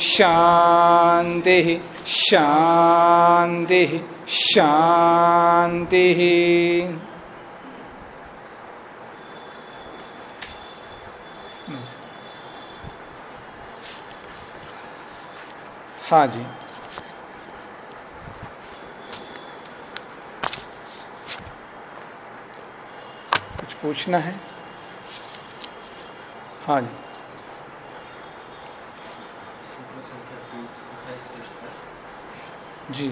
शान्तिः शांति शान्तिः हाँ जी। कुछ पूछना है? हाँ जी। जी।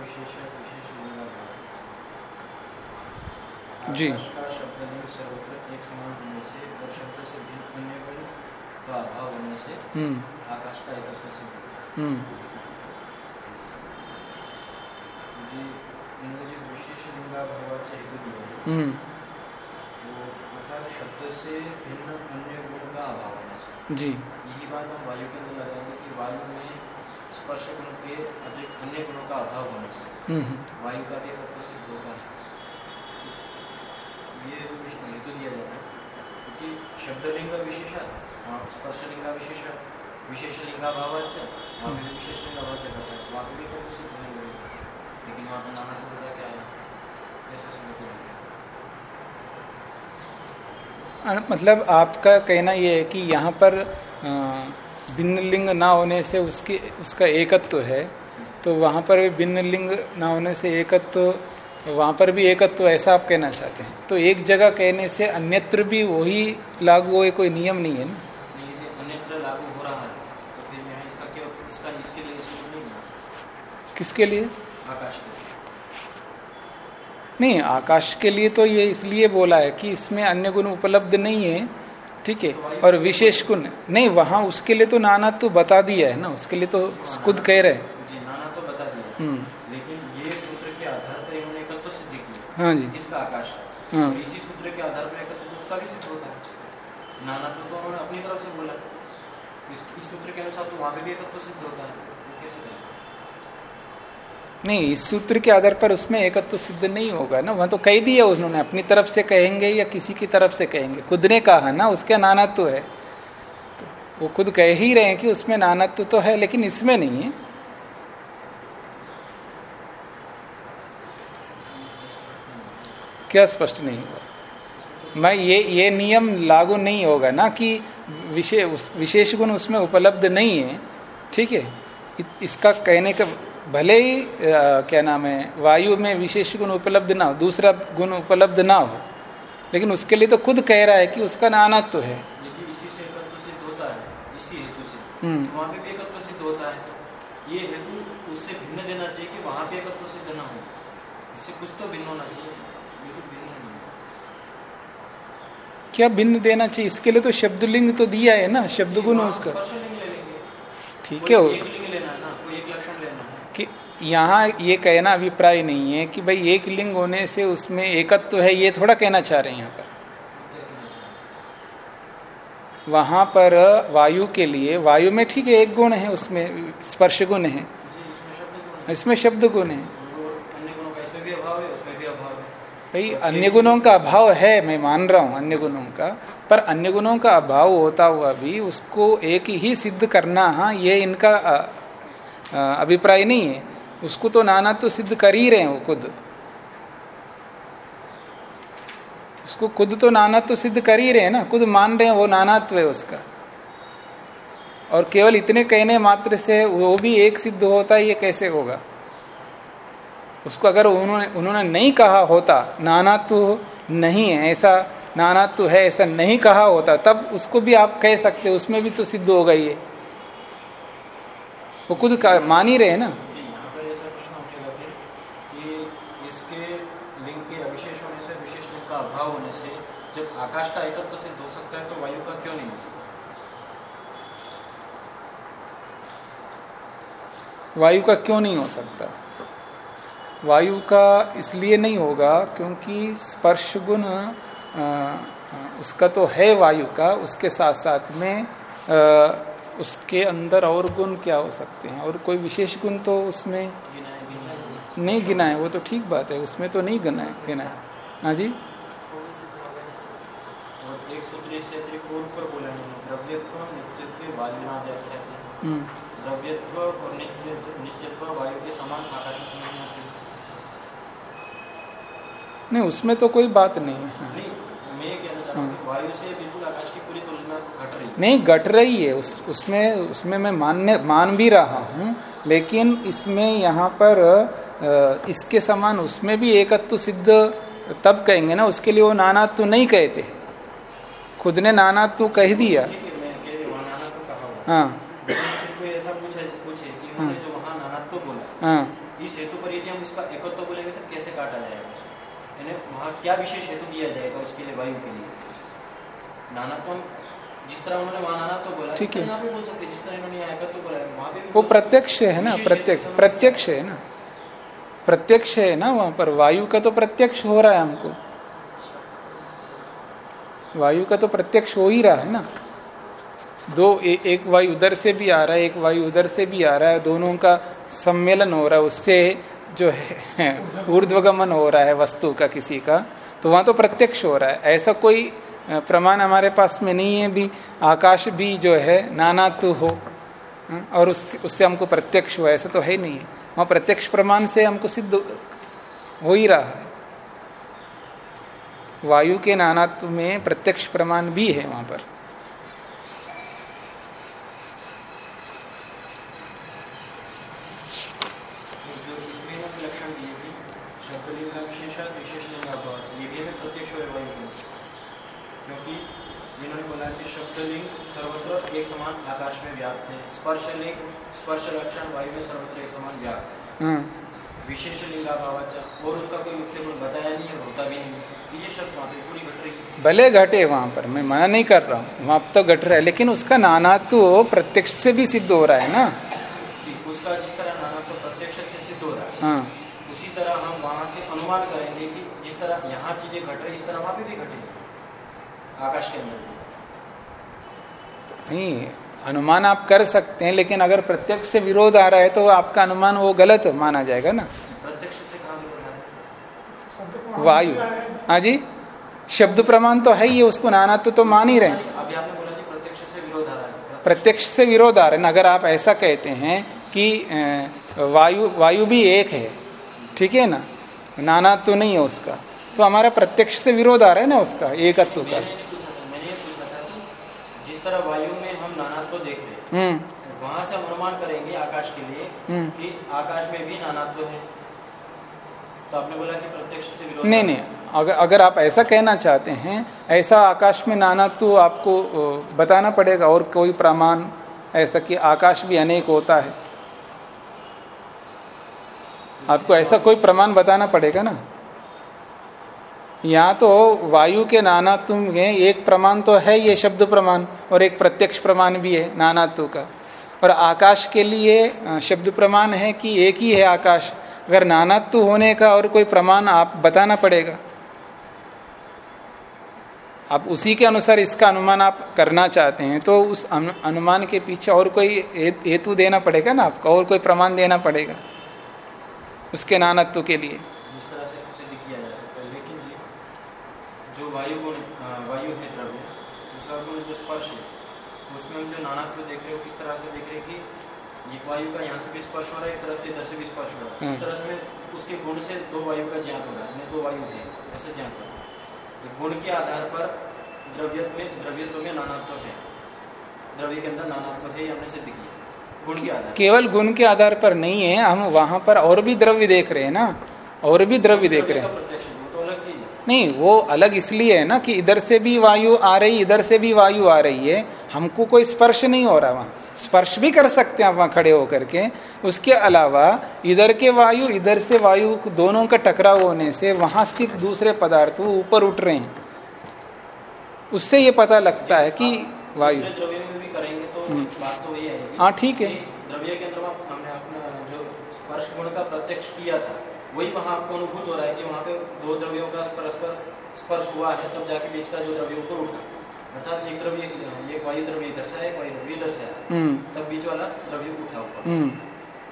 विशेष विशेष जी। का शब्दलिंग सर्वत्र एक समान होने से और शब्द से भिन्न अन्य गुण का अभाव होने से हम्म। आकाश का सिद्ध हम्म। जी इन्होंने जो विशेष हेतु दिए हम्म। वो अर्थात शब्द से भिन्न अन्य गुण का अभाव होने से। जी। यही बात हम वायु के अंदर लगाएँगे कि वायु में स्पर्श गुण के अधिक अन्य गुणों का अभाव होने से। हम्म वायु का भी होता है ये जो विषय हेतु दिया जाता है। क्योंकि शब्दलिंग विशेष स्पर्शलिंग विशेष विशेष वहाँ पे विशेष लिंगाभावाच करता है। वहाँ पे भी नहीं होगा लेकिन वहाँ का नाना क्या है? कैसे करेंगे मतलब आपका कहना यह है कि यहाँ पर भिन्न लिंग ना होने से उसकी उसका एकत्व है तो वहाँ पर भी भिन्न लिंग ना होने से एकत्व वहाँ पर भी एकत्व ऐसा आप कहना चाहते हैं। तो एक जगह कहने से अन्यत्र भी वही लागू हो कोई नियम नहीं है ना? हो है। तो किसके लिए? आकाश लिए। नहीं आकाश के लिए तो ये इसलिए बोला है कि इसमें अन्य गुण उपलब्ध नहीं है ठीक है? और विशेष गुण नहीं वहाँ उसके लिए तो नाना तो बता दिया है ना? उसके लिए तो खुद कह रहे हैं। नाना तो बता दिया हम्म। लेकिन ये सूत्र के आधार पर इन्होंने एकत्व सिद्ध किया हाँ जी। इसका आकाश है। हाँ। इसी सूत्र के आधार पर एकत्व तो उसका भी सिद्ध होता है। नाना तो, तो उन्होंने अपनी तरफ़ से बोला। इस, सूत्र के अनुसार तो वहाँ पे भी एकत्व सिद्ध होता है। तो नहीं, इस सूत्र के आधार पर उसमें एकत्व सिद्ध नहीं होगा ना। वहाँ तो कह दिया उन्होंने, अपनी तरफ़ से कहेंगे या किसी की तरफ़ से कहेंगे। खुद ने कहा ना, उसका नानात्व है। तो वो खुद कह ही रहे हैं कि उसमें नानात्व तो है, लेकिन इसमें नहीं है। क्या स्पष्ट नहीं हुआ? मैं ये ये नियम लागू नहीं होगा ना कि विशेष विशेष गुण उसमें उपलब्ध नहीं है। ठीक है? इसका कहने का भले ही अ, क्या नाम है वायु में विशेष गुण उपलब्ध ना हो दूसरा गुण उपलब्ध ना हो लेकिन उसके लिए तो खुद कह रहा है कि उसका नानात्व तो है है से। हम्म। तो वहाँ पे भी एकत्व सिद्ध होता है। ये हेतु उससे भिन्न देना चाहिए कि वहाँ पे एकत्व सिद्ध ना हो। इससे कुछ तो भिन्न होना चाहिए। है। क्या भिन्न देना चाहिए? इसके लिए तो शब्दलिंग तो दिया है ना शब्द गुण वहाँ उसका लिंग लेंगे। ठीक है एक लिंग लेना है ना कोई एक लक्षण लेना है कि यहाँ ये कहना अभिप्राय नहीं है कि भाई एक लिंग होने से उसमें एकत्व है, ये थोड़ा कहना चाह रहे हैं यहाँ पर। वहाँ पर वायु के लिए, वायु में ठीक है, एक गुण है उसमें, स्पर्श गुण है। इसमें शब्द गुण है। भाई, अन्य गुणों का अभाव है, मैं मान रहा हूँ अन्य गुणों का, पर अन्य गुणों का अभाव होता हुआ भी उसको एक ही सिद्ध करना हाँ ये इनका अभिप्राय नहीं है। उसको तो नाना तो सिद्ध कर ही रहे हैं वो खुद। उसको खुद तो नाना तो सिद्ध कर ही रहे हैं ना, खुद मान रहे हैं वो नानात्व है उसका। और केवल इतने कहने मात्र से वो भी एक सिद्ध होता ये कैसे होगा? उसको अगर उन्होंने उन्होंने नहीं कहा होता, नानात्व नहीं है, ऐसा नानात्व है, ऐसा नहीं कहा होता, तब उसको भी आप कह सकते उसमें भी तो सिद्ध होगा ये। वो खुद मान ही रहे ना जी यहाँ पर ऐसा प्रश्न उठेगा फिर कि इसके लिंग के अविशेष होने से विशेष लिंग का अभाव होने से जब आकाश का एकत्व सिद्ध हो सकता है तो वायु का क्यों नहीं हो सकता? वायु का क्यों नहीं हो सकता? वायु का इसलिए नहीं होगा क्योंकि स्पर्श गुण उसका तो है वायु का उसके साथ साथ में आ, उसके अंदर और गुण क्या हो सकते हैं? और कोई विशेष गुण तो उसमें नहीं गिना है वो तो ठीक बात है उसमें तो नहीं गिना है गिना है हाँ जी? हम्म। द्रव्यत्व और नित्यत्व वायु के समान आकाश में नहीं उसमें तो कोई बात नहीं है। हाँ। नहीं वायु से बिल्कुल आकाश की पूरी तुलना घट रही नहीं घट रही है। उस उसमें उसमें मैं मानने मान भी रहा हूँ लेकिन इसमें यहाँ पर इसके समान उसमें भी एकत्व सिद्ध तब कहेंगे ना उसके लिए वो नानात्व नहीं कहते। खुद ने नानात्व कह दिया। हाँ। ऐसा पूछे पूछे कि हाँ। जो वहाँ नानात्व बोला हाँ। इस हेतु पर यदि हम इसका एकत्व बोलेंगे तो कैसे काटा जाएगा वहाँ क्या विशेष हेतु दिया जाएगा उसके लिए वायु के लिए? नानात्व जिस तरह उन्होंने वहाँ नानात्व बोला ठीक है। बोल सकते जिस तरह इन्होंने यहाँ एकत्व बोला वहाँ भी वो प्रत्यक्ष है ना प्रत्यक्ष प्रत्यक्ष है ना। प्रत्यक्ष है ना वहाँ पर वायु का तो प्रत्यक्ष हो रहा है हमको। वायु का तो प्रत्यक्ष हो ही रहा है ना। दो ए, एक वायु उधर से भी आ रहा है एक वायु उधर से भी आ रहा है दोनों का सम्मेलन हो रहा है उससे जो है ऊर्ध्वगमन हो रहा है वस्तु का किसी का तो वहाँ तो प्रत्यक्ष हो रहा है। ऐसा कोई प्रमाण हमारे पास में नहीं है भी आकाश भी जो है नाना तो हो और उस, उससे हमको प्रत्यक्ष हो ऐसा तो है नहीं है। वहाँ प्रत्यक्ष प्रमाण से हमको सिद्ध हो ही रहा है। वायु के नानात्व में प्रत्यक्ष प्रमाण भी है वहाँ पर एक समान आकाश में व्याप्त है स्पर्श लिंग स्पर्श लक्षण वायु में सर्वत्र एक समान व्याप्त है। हम्म। विशेष और उसका कोई मुख्य गुण बताया नहीं है होता भी नहीं ये शब्द वहाँ पूरी घट रही भले घटे वहाँ पर मैं मना नहीं कर रहा हूँ। वहाँ तो घट रहा है लेकिन उसका नाना तो प्रत्यक्ष से भी सिद्ध हो रहा है ना? जी उसका जिस तरह नाना तो प्रत्यक्ष से सिद्ध हो रहा है। हाँ। उसी तरह हम वहाँ से अनुमान करेंगे कि जिस तरह यहाँ चीज़ें घट रही इस तरह वहाँ पे भी घटेगी। आकाश के अंदर नहीं अनुमान आप कर सकते हैं लेकिन अगर प्रत्यक्ष से विरोध आ रहा है तो आपका अनुमान वो गलत माना जाएगा ना। प्रत्यक्ष से वायु। हाँ जी। शब्द प्रमाण तो है ही उसको नाना तो, तो मान ही रहे प्रत्यक्ष से विरोध आ रहे हैं। अगर आप ऐसा कहते हैं कि वायु वायु भी एक है ठीक है ना? नाना तो नहीं है उसका। तो हमारा प्रत्यक्ष से विरोध आ रहा है ना उसका एकत्व का। तरह वायु में हम नानात्व देख रहे हैं। हम्म। वहाँ से हम अनुमान करेंगे आकाश के लिए हम्म। कि आकाश में भी नानात्व है। तो आपने बोला कि प्रत्यक्ष से विरोध नहीं नहीं। अगर अगर आप ऐसा कहना चाहते हैं ऐसा आकाश में नाना तो आपको बताना पड़ेगा और कोई प्रमाण ऐसा कि आकाश भी अनेक होता है। आपको ऐसा कोई प्रमाण बताना पड़ेगा ना? यहाँ तो वायु के नानात्व में एक प्रमाण तो है ये शब्द प्रमाण, और एक प्रत्यक्ष प्रमाण भी है नानात्व का। और आकाश के लिए शब्द प्रमाण है कि एक ही है आकाश। अगर नानात्व होने का और कोई प्रमाण आप बताना पड़ेगा। आप उसी के अनुसार इसका अनुमान आप करना चाहते हैं तो उस अनुमान के पीछे और कोई हेतु देना पड़ेगा ना आपको, और कोई प्रमाण देना पड़ेगा। उसके नानत्व के लिए। वायु गुण वायु है द्रव्य दूसरा गुण जो स्पर्श है उसमें हम जो नानात्व देख रहे हो किस तरह से देख रहे कि ये वायु का यहाँ से भी स्पर्श हो रहा है एक तरफ़ से इधर से भी स्पर्श हो रहा है। इस हम्म। तरह से उसके गुण से दो वायु का ज्ञान हो रहा है दो वायु है ऐसे ज्ञान हो रहा है। गुण के आधार पर द्रव्य में द्रव्यत्व में नानात्व है। द्रव्य के अंदर नानात्व है हमने सिद्ध किया। गुण के आधार केवल गुण के आधार पर नहीं है हम वहाँ पर और भी द्रव्य देख रहे हैं ना और भी द्रव्य देख रहे हैं। नहीं वो अलग इसलिए है ना कि इधर से भी वायु आ रही इधर से भी वायु आ रही है। हमको कोई स्पर्श नहीं हो रहा वहाँ। स्पर्श भी कर सकते हैं वहाँ खड़े होकर के। उसके अलावा इधर के वायु इधर से वायु दोनों का टकराव होने से वहाँ स्थित दूसरे पदार्थ वो ऊपर उठ रहे हैं। उससे ये पता लगता है कि वायु। तो हम्म। हाँ ठीक है। द्रव्य के अंदर हमने अपना जो स्पर्श गुण का प्रत्यक्ष किया था वही वहाँ आपको अनुभूत हो रहा है कि वहाँ पे दो द्रव्यों का परस्पर स्पर्श हुआ है तब जाके बीच का जो द्रव्य ऊपर उठा अर्थात एक द्रव्य एक वायु द्रव्य इधर से आया एक वायु द्रव्य इधर से आया तब बीच वाला द्रव्य उठा ऊपर हम्म,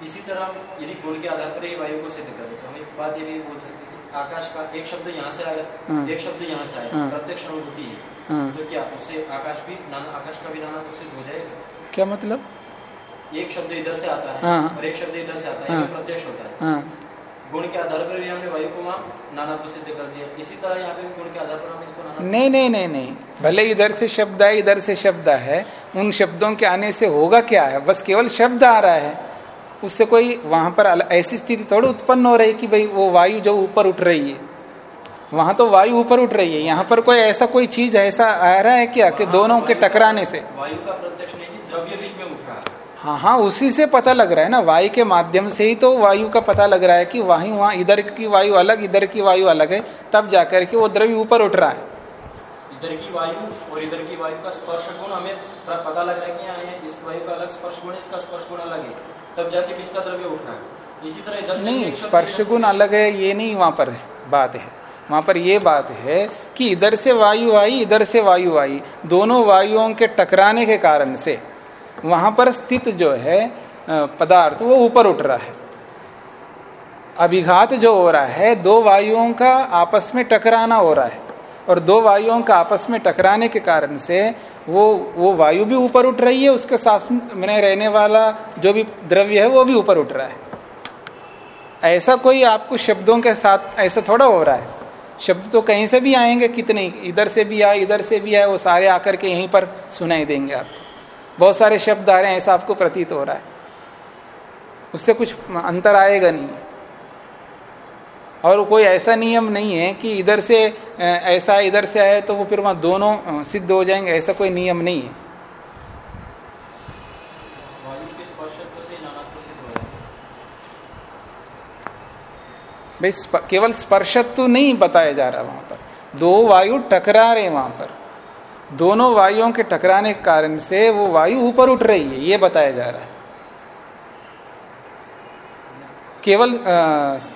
इसी तरह यदि गुण के आधार पर ये वायु को सिद्ध करें तो हम एक बात ये भी बोल सकते हैं आकाश का एक शब्द यहाँ से आया हाँ। एक शब्द यहाँ से आया हाँ। प्रत्यक्ष अनुभूति है हाँ। तो क्या उससे आकाश भी नाना आकाश का भी नाना तो सिद्ध हो जाएगा क्या मतलब एक शब्द इधर से आता है हाँ। और एक शब्द इधर से आता है हाँ। प्रत्यक्ष होता है हाँ गुण के आधार पर भी हमने वायु को वहाँ नाना तो सिद्ध कर दिया। इसी तरह यहाँ पे गुण के आधार पर हम इसको नाना नहीं नहीं नहीं नहीं। भले इधर से शब्द आए इधर से शब्द है उन शब्दों के आने से होगा क्या है? बस केवल शब्द आ रहा है। उससे कोई वहाँ पर ऐसी स्थिति थोड़ी उत्पन्न हो रही कि भाई वो वायु जो ऊपर उठ रही है। वहाँ तो वायु ऊपर उठ रही है। यहाँ पर कोई ऐसा कोई चीज़ ऐसा आ रहा है क्या कि दोनों के टकराने से? वायु का प्रत्यक्ष नहीं द्रव्य बीच में उठ रहा है। हाँ हाँ उसी से पता लग रहा है ना वायु के माध्यम से ही तो वायु का पता लग रहा है कि वहीं वहाँ इधर की वायु अलग इधर की वायु अलग है तब जाकर के वो द्रव्य ऊपर उठ रहा है। इधर की वायु और इधर की वायु का स्पर्श गुण हमें पता लग रहा है कि यहाँ इस वायु का अलग स्पर्श गुण इसका स्पर्श गुण अलग है तब जाके बीच का द्रव्य उठ रहा है। इसी तरह इधर नहीं स्पर्श गुण अलग है ये नहीं वहाँ पर बात है। वहाँ पर ये बात है कि इधर से वायु आई इधर से वायु आई दोनों वायुओं के टकराने के कारण से। वहाँ पर स्थित जो है पदार्थ, वो ऊपर उठ रहा है। अभिघात जो हो रहा है, दो वायुओं का आपस में टकराना हो रहा है। और दो वायुओं का आपस में टकराने के कारण से वो वो वायु भी ऊपर उठ रही है, उसके साथ में रहने वाला जो भी द्रव्य है, वो भी ऊपर उठ रहा है। ऐसा कोई आपको शब्दों के साथ, ऐसा थोड़ा हो रहा है। शब्द तो कहीं से भी आएँगे, कितने, इधर से भी आए, इधर से भी आए, वो सारे आकर के यहीं पर सुनाई देंगे आपको बहुत सारे शब्द आ रहे हैं ऐसा आपको प्रतीत हो रहा है। उससे कुछ अंतर आएगा नहीं। और कोई ऐसा नियम नहीं है कि इधर से ऐसा इधर से आए तो वो फिर वहाँ दोनों सिद्ध हो जाएँगे ऐसा कोई नियम नहीं है। भाई केवल स्पर्शत्व नहीं बताया जा रहा वहाँ पर। दो वायु टकरा रहे वहाँ पर। दोनों वायुओं के टकराने के कारण से वो वायु ऊपर उठ रही है, ये बताया जा रहा है। केवल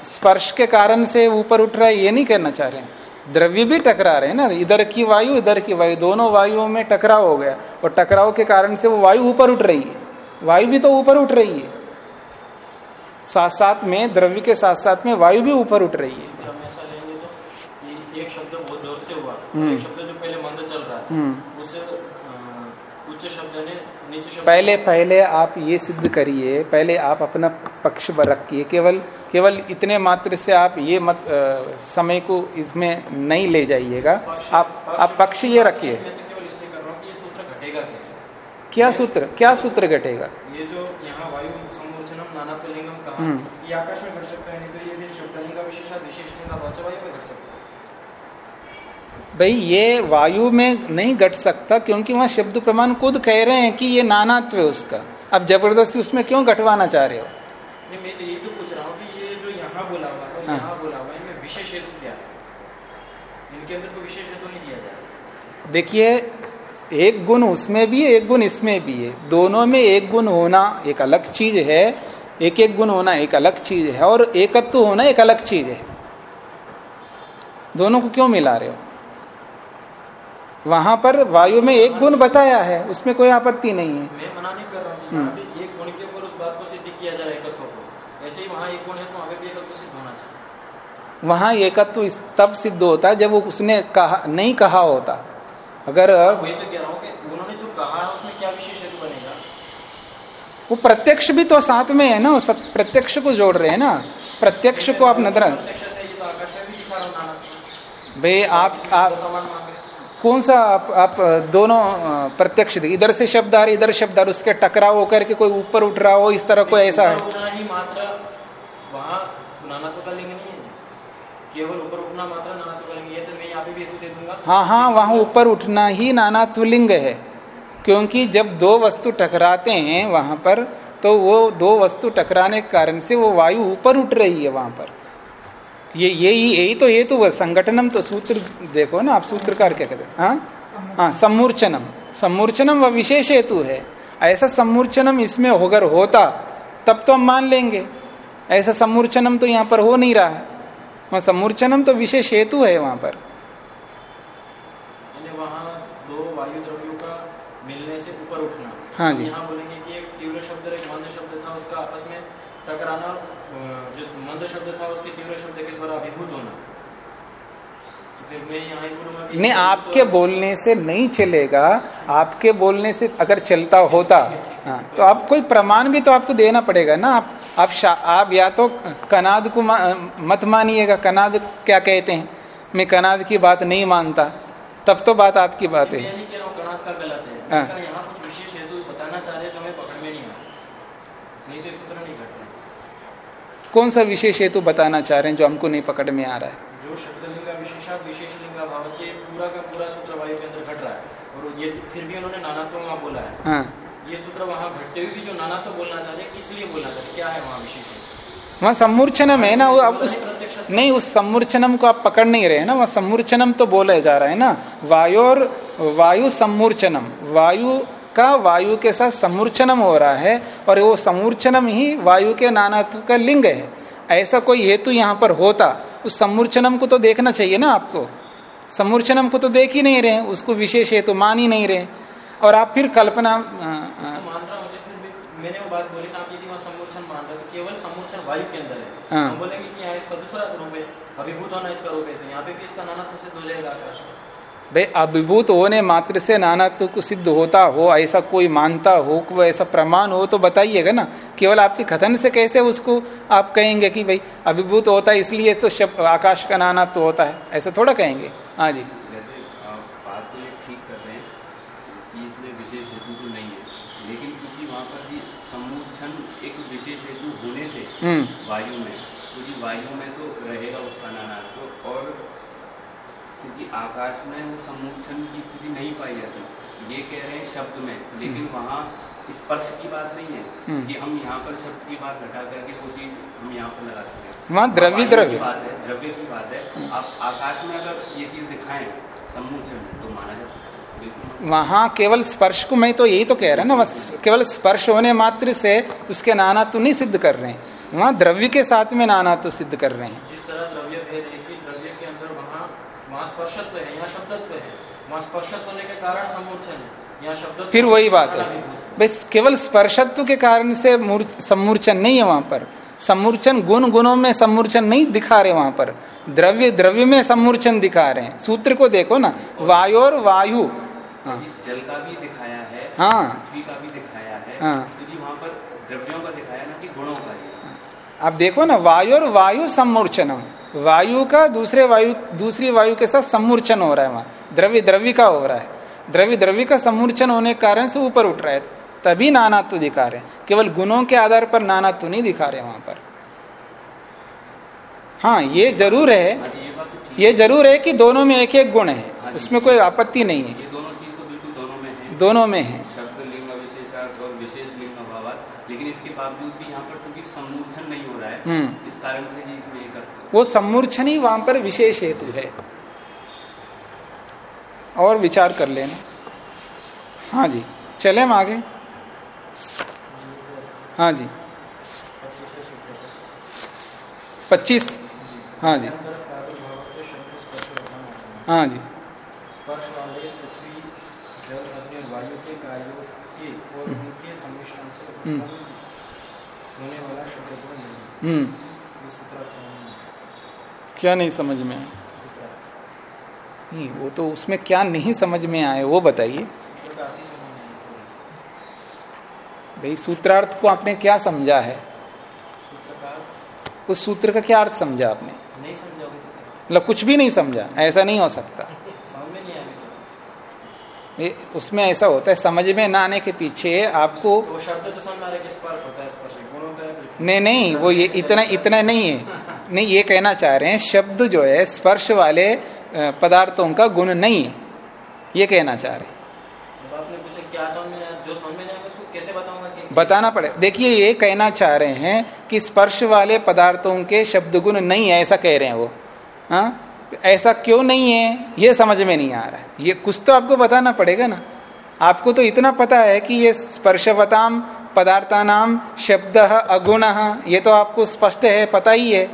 स्पर्श के कारण से ऊपर उठ रहा है, ये नहीं कहना चाह रहे हैं। द्रव्य भी टकरा रहे हैं ना, इधर की वायु, इधर की वायु, दोनों वायुओं में टकराव हो गया, और टकराव के कारण से वो वायु ऊपर उठ रही है। वायु भी तो ऊपर उठ रही है। साथ साथ में, द्रव्य के साथ साथ में वायु भी ऊपर उठ रही है फिर हम ऐसा लेंगे तो कि एक शब्द बहुत ज़ोर से हुआ। हम्म। एक शब्द जो पहले मंद चल रहा है हम्म। उस उच्च शब्द ने नीचे शब्द पहले पहले आप ये सिद्ध करिए पहले आप अपना पक्ष पर रखिए। केवल केवल इतने मात्र से आप ये मत अ, समय को इसमें नहीं ले जाइएगा। आप आप पक्ष ये रखिए। तो घटेगा क्या सूत्र क्या सूत्र घटेगा? ये जो यहाँ वायु समूर्चनम नानात्वलिंगम कहा हम्म। ये आकाश में घट सकता है नहीं तो ये भी शब्दलिंग का विशेषा विशेषलिंग का वाच्य वायु में घट सकता है। भाई ये वायु में नहीं घट सकता क्योंकि वहाँ शब्द प्रमाण खुद कह रहे हैं कि ये नानात्व है उसका। अब ज़बरदस्ती उसमें क्यों घटवाना चाह रहे हो? मैं तो यही तो पूछ रहा हूँ कि ये जो यहाँ बोला हुआ है हाँ। यहाँ बोला हुआ है इनमें विशेष हेतु क्या है? इनके अंदर कोई विशेष हेतु नहीं दिया जाए देखिए एक गुण उसमें भी है एक गुण इसमें भी है। दोनों में एक गुण होना एक अलग चीज़ है एक एक गुण होना एक अलग चीज़ है और एकत्व होना एक अलग चीज़ है। दोनों को क्यों मिला रहे हो? वहाँ पर वायु में एक गुण बताया है उसमें कोई आपत्ति नहीं है। मैं मना नहीं कर रहा हूँ हम्म। एक गुण के ऊपर उस बात को सिद्ध किया जा रहा है एकत्व को। ऐसे ही वहाँ एक गुण है तो वहाँ भी एकत्व सिद्ध होना चाहिए। वहाँ एकत्व तब सिद्ध होता है जब उसने कहा नहीं कहा होता। अगर वही तो कह रहा हूँ उन्होंने जो कहा है उसमें क्या विशेष हेतु बनेगा? वो प्रत्यक्ष भी तो साथ में है ना सब प्रत्यक्ष को जोड़ रहे हैं ना। प्रत्यक्ष को आप नज़र तो भाई आप आप कौन सा आप, आप दोनों प्रत्यक्ष इधर से शब्द आ रहे इधर शब्द आ रहे उसके टकराव होकर के कोई ऊपर उठ रहा हो इस तरह कोई ऐसा है? है तो दूँगा हाँ हाँ वहाँ ऊपर उठना ही नानात्वलिंग है। क्योंकि जब दो वस्तु टकराते हैं वहाँ पर तो वो दो वस्तु टकराने के कारण से वो वायु ऊपर उठ रही है वहाँ पर। ये यही यही तो ये तो संगठनम तो सूत्र देखो ना आप सूत्रकार क्या कहते हैं? हाँ? हाँ सम्मूर्चनम। सम्मूर्चनम वह विशेष हेतु है। ऐसा सम्मूर्चनम इसमें होकर होता तब तो हम मान लेंगे। ऐसा सम्मूर्चनम तो यहाँ पर हो नहीं रहा है। वहाँ सम्मूर्चनम तो विशेष हेतु है वहाँ पर। दो वायु द्रव्यों का मिलने से ऊपर उठना। हाँ जी। यहाँ बोलेंगे कि एक तीव्र शब्द एक मंद शब्द था उसका आपस में टकराना जो मंद शब्द था उसके तीव्र शब्द अभिभूत होना नहीं आपके बोलने से नहीं चलेगा। आपके बोलने से अगर चलता होता हाँ तो आप कोई प्रमाण भी तो आपको देना पड़ेगा ना। आप आप आप या तो कनाद को मत मानिएगा। कनाद क्या कहते हैं? मैं कनाद की बात नहीं मानता। तब तो बात आपकी बात है। गलत है। हाँ। यहाँ कुछ विशेष हेतु बताना चाह रहे जो हमें पकड़ में नहीं आ नहीं तो सूत्र नहीं घट कौन सा विशेष हेतु बताना चाह रहे हैं जो हमको नहीं पकड़ में आ रहा है? जो शब्दलिंगा विशेषा विशेष लिंगा भाव पूरा का पूरा सूत्र वायु के अंदर घट रहा है। और ये फिर भी उन्होंने नानात्व वहाँ बोला है। हाँ। ये सूत्र वहाँ घटते हुए भी जो नानात्व बोलना चाहते किस लिए बोलना चाहते क्या है वहाँ विशेष वहाँ सम्मूर्छनम है ना वो अब उस नहीं उस सम्मूर्छनम को आप पकड़ नहीं रहे हैं ना वह सम्मूर्छनम तो बोला जा रहा है ना। वायु और वायु सम्मूर्छनम वायु का वायु के साथ सम्मूर्छनम हो रहा है और वो समूर्चनम ही वायु के नानात्व का लिंग है। ऐसा कोई हेतु यहाँ पर होता उस सम्मूर्छनम को तो देखना चाहिए ना आपको। सम्मूर्छनम को तो देख ही नहीं रहे उसको विशेष हेतु मान ही नहीं रहे। और आप फिर कल्पना मैंने वो बात बोली ना आप यदि वहाँ मान रहे तो केवल वायु के अंदर है। हाँ। हम बोलेंगे कि यहाँ इसका दूसरा रूप है अभिभूत होना इसका रूप है तो यहाँ पे भी इसका नाना सिद्ध हो जाएगा आकाश भाई अभिभूत होने मात्र से नानात्व को सिद्ध होता हो ऐसा कोई मानता हो ऐसा प्रमाण हो तो बताइएगा ना। केवल आपके कथन से कैसे उसको आप कहेंगे कि भाई अभिभूत होता है इसलिए तो शब्द आकाश का नानात्व होता है। ऐसा थोड़ा कहेंगे। हाँ जी। बात तो ठीक कर रहे हैं कि इसमें विशेष हेतु तो है हम्म। वायु में क्योंकि वायु में तो रहेगा उसका नानात्व और क्योंकि आकाश में वो सम्मोक्षण की स्थिति नहीं पाई जाती। ये कह रहे हैं शब्द में। लेकिन हम्म। वहाँ स्पर्श की बात नहीं है हम्म। कि हम यहाँ पर शब्द की बात घटा करके वो चीज़ हम यहाँ पर लगा सकते हैं। वहाँ द्रव्य द्रव्य। बात है द्रव्य की बात है। आप आकाश में अगर ये चीज़ दिखाएँ सम्मोक्षण तो माना जा सकता वहाँ केवल स्पर्श को मैं तो यही तो कह रहा ना केवल स्पर्श होने मात्र से उसके नाना तो नहीं सिद्ध कर रहे हैं। वहाँ द्रव्य के साथ में नाना तो सिद्ध कर रहे हैं। जिस तरह द्रव्य भेद है कि द्रव्य के अंदर वहाँ वहाँ स्पर्शत्व है यहाँ शब्दत्व है। वहाँ स्पर्शत्व होने के कारण समूर्छन है यहाँ शब्द फिर वही बात है। भाई केवल स्पर्शत्व के कारण से सम्मूर्छन नहीं है वहाँ पर। सम्मूर्छन गुण गुणों में सम्मूर्छन नहीं दिखा रहे वहाँ पर। द्रव्य द्रव्य में सम्मूर्छन दिखा रहे हैं। सूत्र को देखो ना। वायु और वायु। हाँ। जल का भी दिखाया है हाँ। पृथ्वी का भी दिखाया है हाँ। तो वहाँ पर द्रव्यों का दिखाया ना कि गुणों का आप देखो ना वायु और वायु सम्मूर्छनम वायु का दूसरे वायु दूसरी वायु के साथ सम्मूर्छन हो रहा है वहाँ। द्रव्य द्रव्य का हो रहा है। द्रव्य द्रव्य का सम्मूर्छन होने के कारण से ऊपर उठ रहा है। तभी नानात्व दिखा रहे हैं। केवल गुणों के आधार पर नानात्व नहीं दिखा रहे वहाँ पर। हाँ ये ज़रूर है। ये ज़रूर है कि दोनों में एक एक गुण है। उसमें कोई आपत्ति नहीं है। तो दोनों में है दोनों में है शब्द लिंग विशेषार्थ और विशेष लिंग अभाव लेकिन इसके बावजूद भी यहाँ पर चूँकि सम्मूर्छन नहीं हो रहा है हम्म। इस कारण से वो सम्मूर्छन ही वहाँ पर विशेष हेतु है। और विचार कर लेना। हाँ जी चले हम आगे। हाँ जी। पच्चीस। हाँ जी। हाँ जी। स्पर्श वाले पृथ्वी जल अग्नि वायु के कार्यों के और हम्म। उनके सम्मिश्रण से हम्म। होने वाला शब्द हम्म। क्या नहीं समझ में नहीं, वो तो उसमें क्या नहीं समझ में आए वो बताइए। भाई, सूत्रार्थ को आपने क्या समझा है? उस सूत्र का क्या अर्थ समझा आपने? मतलब कुछ भी नहीं समझा, ऐसा नहीं हो सकता। उसमें ऐसा होता है, समझ में ना आने के पीछे आपको वो शब्द तो समझ आ स्पर्श होता है, स्पर्श नहीं नहीं वो ये इतना इतना नहीं है। नहीं ये कहना चाह रहे हैं शब्द जो है स्पर्श वाले पदार्थों का गुण नहीं है। ये कहना चाह रहे हैं। बताना पड़े। देखिए ये कहना चाह रहे हैं कि स्पर्श वाले पदार्थों के शब्द गुण नहीं है ऐसा कह रहे हैं वो। हाँ? ऐसा क्यों नहीं है? ये समझ में नहीं आ रहा है। ये कुछ तो आपको बताना पड़ेगा ना। आपको तो इतना पता है कि ये स्पर्शवताम पदार्था नाम शब्द अगुण ये तो आपको स्पष्ट है पता ही है।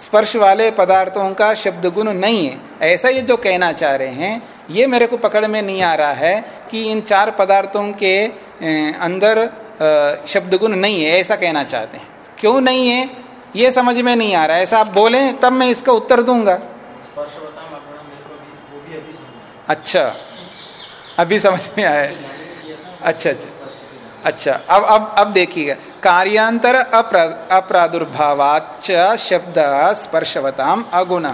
स्पर्श वाले पदार्थों का शब्द गुण नहीं है। ऐसा ये जो कहना चाह रहे हैं ये मेरे को पकड़ में नहीं आ रहा है कि इन चार पदार्थों के अंदर शब्द गुण नहीं है ऐसा कहना चाहते हैं। क्यों नहीं है? ये समझ में नहीं आ रहा है। ऐसा आप बोले तब मैं इसका उत्तर दूँगा। अच्छा। अभी समझ में आया अच्छा अच्छा अच्छा। अब अब अब देखिएगा। कार्यांतर अप्रादुर्भावाच शब्द स्पर्शवताम अगुण।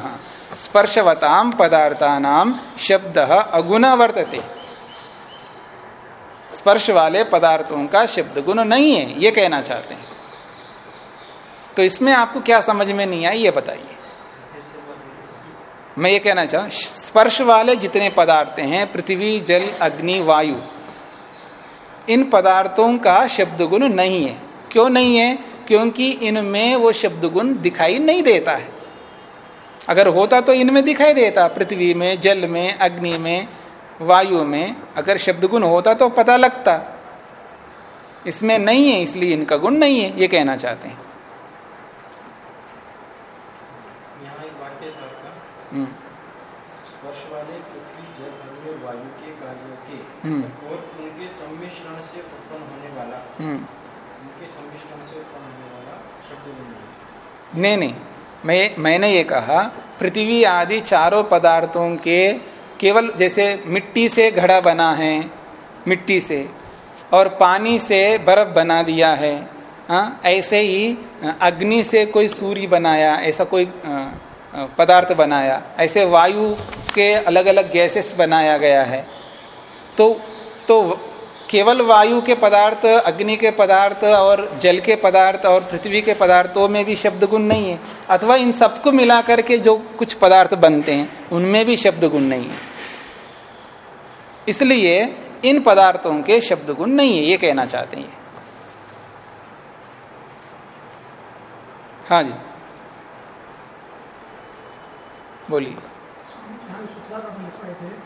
स्पर्शवताम पदार्थानाम शब्द अगुण वर्तते। स्पर्श वाले पदार्थों का शब्द गुण नहीं है, ये कहना चाहते हैं। तो इसमें आपको क्या समझ में नहीं आई, ये बताइए। मैं ये कहना चाहूँ, स्पर्श वाले जितने पदार्थ हैं, पृथ्वी, जल, अग्नि, वायु, इन पदार्थों का शब्द गुण नहीं है। क्यों नहीं है? क्योंकि इनमें वो शब्द गुण दिखाई नहीं देता है। अगर होता तो इनमें दिखाई देता, पृथ्वी में, जल में, अग्नि में, वायु में। अगर शब्द गुण होता तो पता लगता। इसमें नहीं है, इसलिए इनका गुण नहीं है, ये कहना चाहते हैं हम्म। स्पर्श वाले पृथ्वी जल अग्नि वायु के कार्यों के हम्म। और उनके सम्मिश्रण से उत्पन्न होने वाला हम्म। उनके सम्मिश्रण से उत्पन्न होने वाला शब्द नहीं नहीं मैं मैंने ये कहा पृथ्वी आदि चारों पदार्थों के केवल जैसे मिट्टी से घड़ा बना है मिट्टी से और पानी से बर्फ़ बना दिया है आ, हाँ, ऐसे ही अग्नि से कोई सूर्य बनाया ऐसा कोई आ, पदार्थ बनाया। ऐसे वायु के अलग अलग गैसेस बनाया गया है। तो तो केवल वायु के पदार्थ, अग्नि के पदार्थ और जल के पदार्थ और पृथ्वी के पदार्थों में भी शब्द गुण नहीं है। अथवा इन सबको मिलाकर के जो कुछ पदार्थ बनते हैं, उनमें भी शब्द गुण नहीं है। इसलिए इन पदार्थों के शब्द गुण नहीं है, ये कहना चाहते हैं। हाँ जी। बोलिए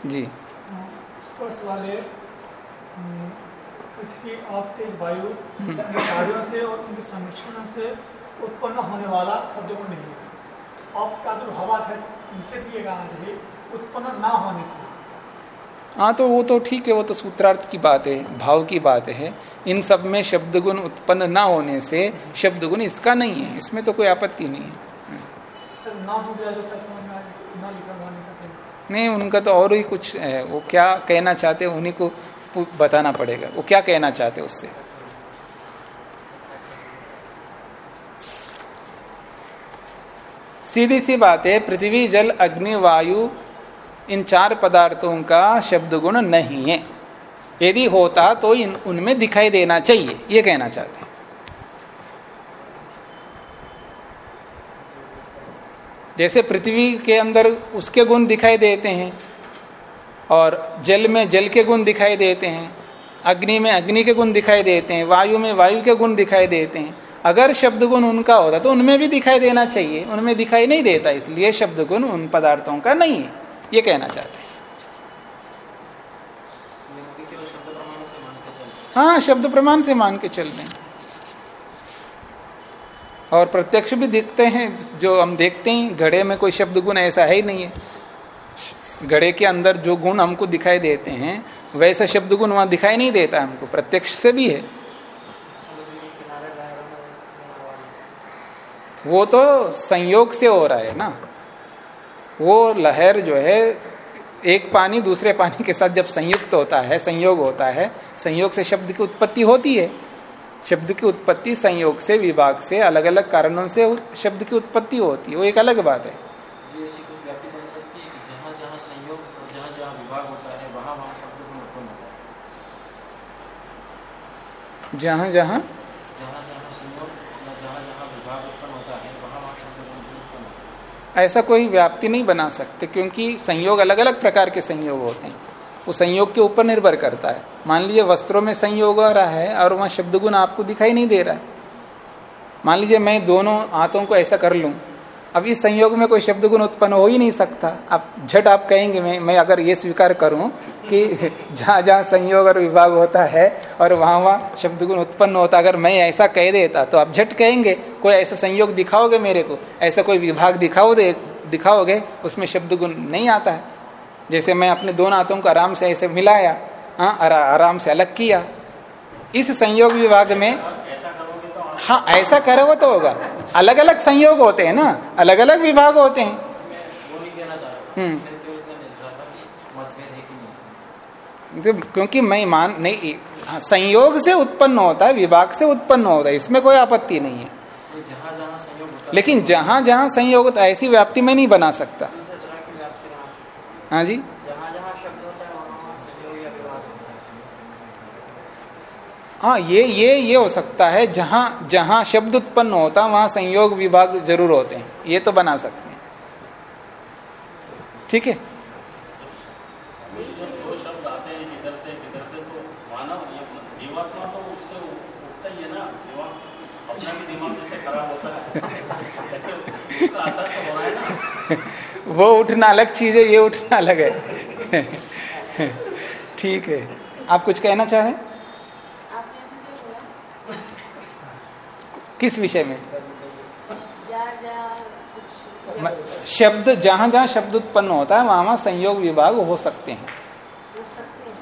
जी। स्पर्श वाले पृथ्वी और वायु हम्म। कार्यों से और उनके सम्मिश्रण से उत्पन्न होने वाला शब्द को नहीं है। जो हवा है उनसे भी ये चाहिए उत्पन्न ना होने से। हाँ तो वो तो ठीक है वो तो सूत्रार्थ की बात है भाव की बात है। इन सब में शब्द गुण उत्पन्न ना होने से शब्द गुण इसका नहीं है इसमें तो कोई आपत्ति नहीं है। नहीं, उनका तो और ही कुछ है। वो क्या कहना चाहते हैं, उन्हीं को बताना पड़ेगा। वो क्या कहना चाहते उससे? सीधी सी बात है, पृथ्वी, जल, अग्नि, वायु, इन चार पदार्थों का शब्द गुण नहीं है। यदि होता तो इन, उनमें दिखाई देना चाहिए, ये कहना चाहते हैं। जैसे पृथ्वी के अंदर उसके गुण दिखाई देते हैं और जल में जल के गुण दिखाई देते हैं अग्नि में अग्नि के गुण दिखाई देते हैं वायु में वायु के गुण दिखाई देते हैं। अगर शब्द गुण उनका होता तो उनमें भी दिखाई देना चाहिए उनमें दिखाई नहीं देता इसलिए शब्द गुण उन पदार्थों का नहीं है ये कहना चाहते हैं। हाँ शब्द प्रमाण से मान के चल रहे हैं। और प्रत्यक्ष भी दिखते हैं, जो हम देखते हैं, घड़े में कोई शब्द गुण ऐसा है ही नहीं है। घड़े के अंदर जो गुण हमको दिखाई देते हैं, वैसा शब्द गुण वहाँ दिखाई नहीं देता हमको, प्रत्यक्ष से भी है। वो तो संयोग से हो रहा है ना। वो लहर जो है, एक पानी दूसरे पानी के साथ जब संयुक्त होता है, संयोग होता है, संयोग से शब्द की उत्पत्ति होती है। शब्द की उत्पत्ति संयोग से विभाग से अलग अलग कारणों से शब्द की उत्पत्ति होती है। वो एक अलग बात है। जहाँ जहाँ ऐसा कोई व्याप्ति नहीं बना सकते क्योंकि संयोग अलग अलग प्रकार के संयोग होते हैं। वो संयोग के ऊपर निर्भर करता है। मान लीजिए वस्त्रों में संयोग आ रहा है और वहाँ शब्द गुण आपको दिखाई नहीं दे रहा है। मान लीजिए मैं दोनों हाथों को ऐसा कर लू। अब इस संयोग में कोई शब्द गुण उत्पन्न हो ही नहीं सकता। आप झट आप कहेंगे, मैं मैं अगर ये स्वीकार करूँ कि जहाँ जहाँ संयोग और विभाग होता है और वहाँ वहाँ शब्द गुण उत्पन्न होता अगर मैं ऐसा कह देता तो आप झट कहेंगे, कोई ऐसा संयोग दिखाओगे मेरे को? ऐसा कोई विभाग दिखाओ दे दिखाओगे? उसमें शब्द गुण नहीं आता है। जैसे मैं अपने दोनों हाथों को आराम से ऐसे मिलाया हाँ आराम से अलग किया। इस संयोग विभाग में हाँ ऐसा करोगे तो होगा। अलग अलग संयोग होते हैं ना अलग अलग विभाग होते हैं। हम्म। तो क्योंकि मैं मान नहीं हाँ, संयोग से उत्पन्न होता है विभाग से उत्पन्न होता है इसमें कोई आपत्ति नहीं है। लेकिन जहाँ जहाँ संयोग होता है ऐसी व्याप्ति में नहीं बना सकता। हाँ जी। हाँ ये ये ये हो सकता है जहाँ जहाँ शब्द उत्पन्न होता वहाँ संयोग विभाग ज़रूर होते हैं। ये तो बना सकते हैं। ठीक है? वो उठना अलग चीज़ है, ये उठना अलग है। ठीक है। आप कुछ कहना चाह? रहे किस विषय में? शब्द, जहाँ जहाँ शब्द उत्पन्न होता है, वहाँ वहाँ संयोग विभाग हो सकते हैं।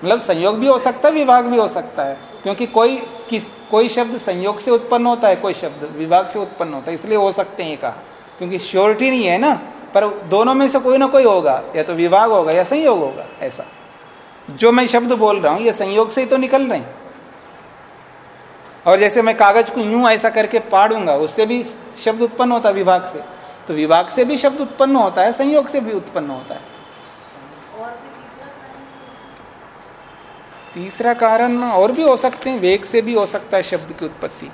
मतलब संयोग भी हो सकता है, विभाग भी हो सकता है। क्योंकि कोई किस, कोई शब्द संयोग से उत्पन्न होता है, कोई शब्द विभाग से उत्पन्न होता है, इसलिए हो सकते हैं कहा। क्योंकि श्योरिटी नहीं है ना पर दोनों में से कोई ना कोई होगा या तो विभाग होगा या संयोग होगा ऐसा। जो मैं शब्द बोल रहा हूँ ये संयोग से ही तो निकल रहे हैं। और जैसे मैं कागज़ को यूँ ऐसा करके पाड़ूँगा उससे भी शब्द उत्पन्न होता है विभाग से। तो विभाग से भी शब्द उत्पन्न होता है संयोग से भी उत्पन्न होता है। तीसरा कारण? और भी हो सकते हैं वेग से भी हो सकता है शब्द की उत्पत्ति।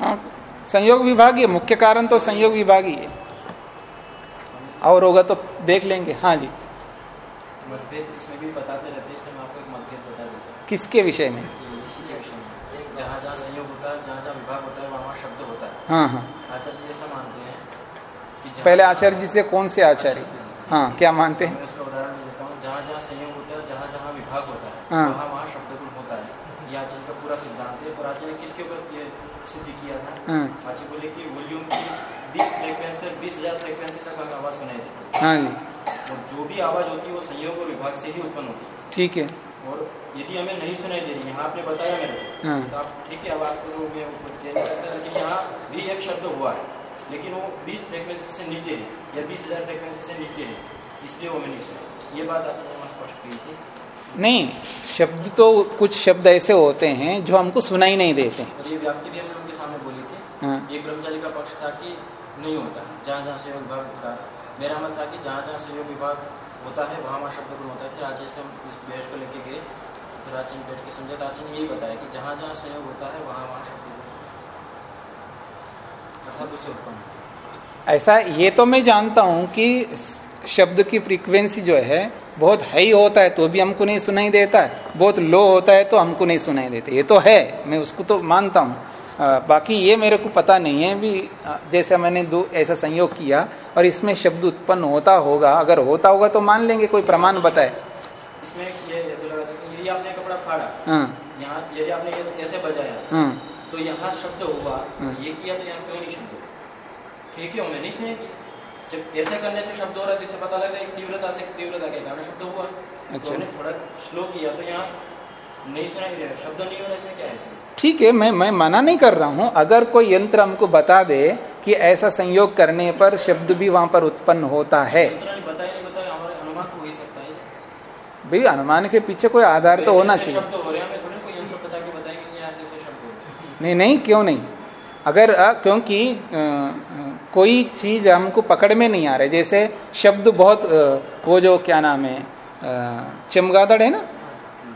हाँ संयोग विभाग ही मुख्य कारण तो संयोग विभाग ही है और होगा तो देख लेंगे। हाँ जी। इसमें भी बताते रहते किसके विषय में? जहाँ जहाँ संयोग होता है जहाँ जहाँ विभाग होता है वहाँ शब्द होता है। हाँ हाँ। आचार्य जी ऐसा मानते हैं पहले आचार्य जी से कौन से आचार्य? हाँ क्या मानते हैं? उसका उदाहरण देता हूँ। जहाँ जहाँ संयोग होता है जहाँ जहाँ विभाग होता है। वहाँ वहाँ शब्द होता है। ये आचार्य का पूरा सिद्धांत है। और आचार्य किसके ऊपर सिद्ध किया था। हाँ। बोले की वॉल्यूम की बीस फ्रिक्वेंसी बीस हज़ार फ्रिक्वेंसी तक हमें आवाज़ सुनाई देती हाँ जी। और जो भी आवाज़ होती है वो संयोग और विभाग से ही उत्पन्न होती है। ठीक है। और यदि हमें नहीं सुनाई दे रही यहाँ आपने बताया मेरे को हाँ। तो आप ठीक है अब आपको मैं करता लेकिन यहाँ भी एक शब्द हुआ है। लेकिन वो 20 फ्रिक्वेंसी से नीचे है या बीस हज़ार फ्रिक्वेंसी से नीचे है इसलिए वो मैं नहीं सुना ये बात आज स्पष्ट की थी नहीं शब्द तो कुछ शब्द ऐसे होते हैं जो हमको सुनाई नहीं देते। ये व्याप्ति भी हम लोगों सामने बोली थी हाँ। एक ब्रह्मचारी का पक्ष था कि नहीं होता जहाँ जहाँ सहयोग विभाग होता मेरा मत था कि जहाँ जहाँ सहयोग विभाग होता है वहाँ वहाँ शब्द गुण होता है। फिर आज जैसे हम इस को लेके गए फिर आचन बैठ के समझे तो आचन यही बताया कि जहाँ जहाँ संयोग होता है वहाँ वहाँ शब्द अर्थात उससे उत्पन्न ऐसा ये तो मैं जानता हूँ कि शब्द की फ्रीक्वेंसी जो है बहुत हाई होता है तो भी हमको नहीं सुनाई देता है बहुत लो होता है तो हमको नहीं सुनाई देता ये तो है मैं उसको तो मानता हूँ बाकी ये मेरे को पता नहीं है भी जैसे मैंने दो ऐसा संयोग किया और इसमें शब्द उत्पन्न होता होगा अगर होता होगा तो मान लेंगे कोई प्रमाण बताए इसमें ये यदि आपने कपड़ा फाड़ा हाँ। यहाँ यदि आपने ये तो कैसे बजाया हाँ। तो यहाँ शब्द हुआ हाँ। ये किया तो यहाँ क्यों नहीं शब्द ठीक है मैंने जब ऐसे करने से शब्द हो रहा है तो पता लग रहा है तीव्रता से तीव्रता के कारण शब्द हुआ तो अच्छा। तो थोड़ा स्लो किया तो यहाँ नहीं सुनाई दे रहा शब्द नहीं हो रहा इसमें क्या है? ठीक है मैं मैं मना नहीं कर रहा हूँ। अगर कोई यंत्र हमको बता दे कि ऐसा संयोग करने पर शब्द भी वहाँ पर उत्पन्न होता है। भाई अनुमान के पीछे कोई आधार तो होना चाहिए। नहीं नहीं क्यों नहीं? अगर आ, क्योंकि कोई चीज़ हमको पकड़ में नहीं आ रहा जैसे शब्द बहुत वो जो क्या नाम है चमगादड़ है ना?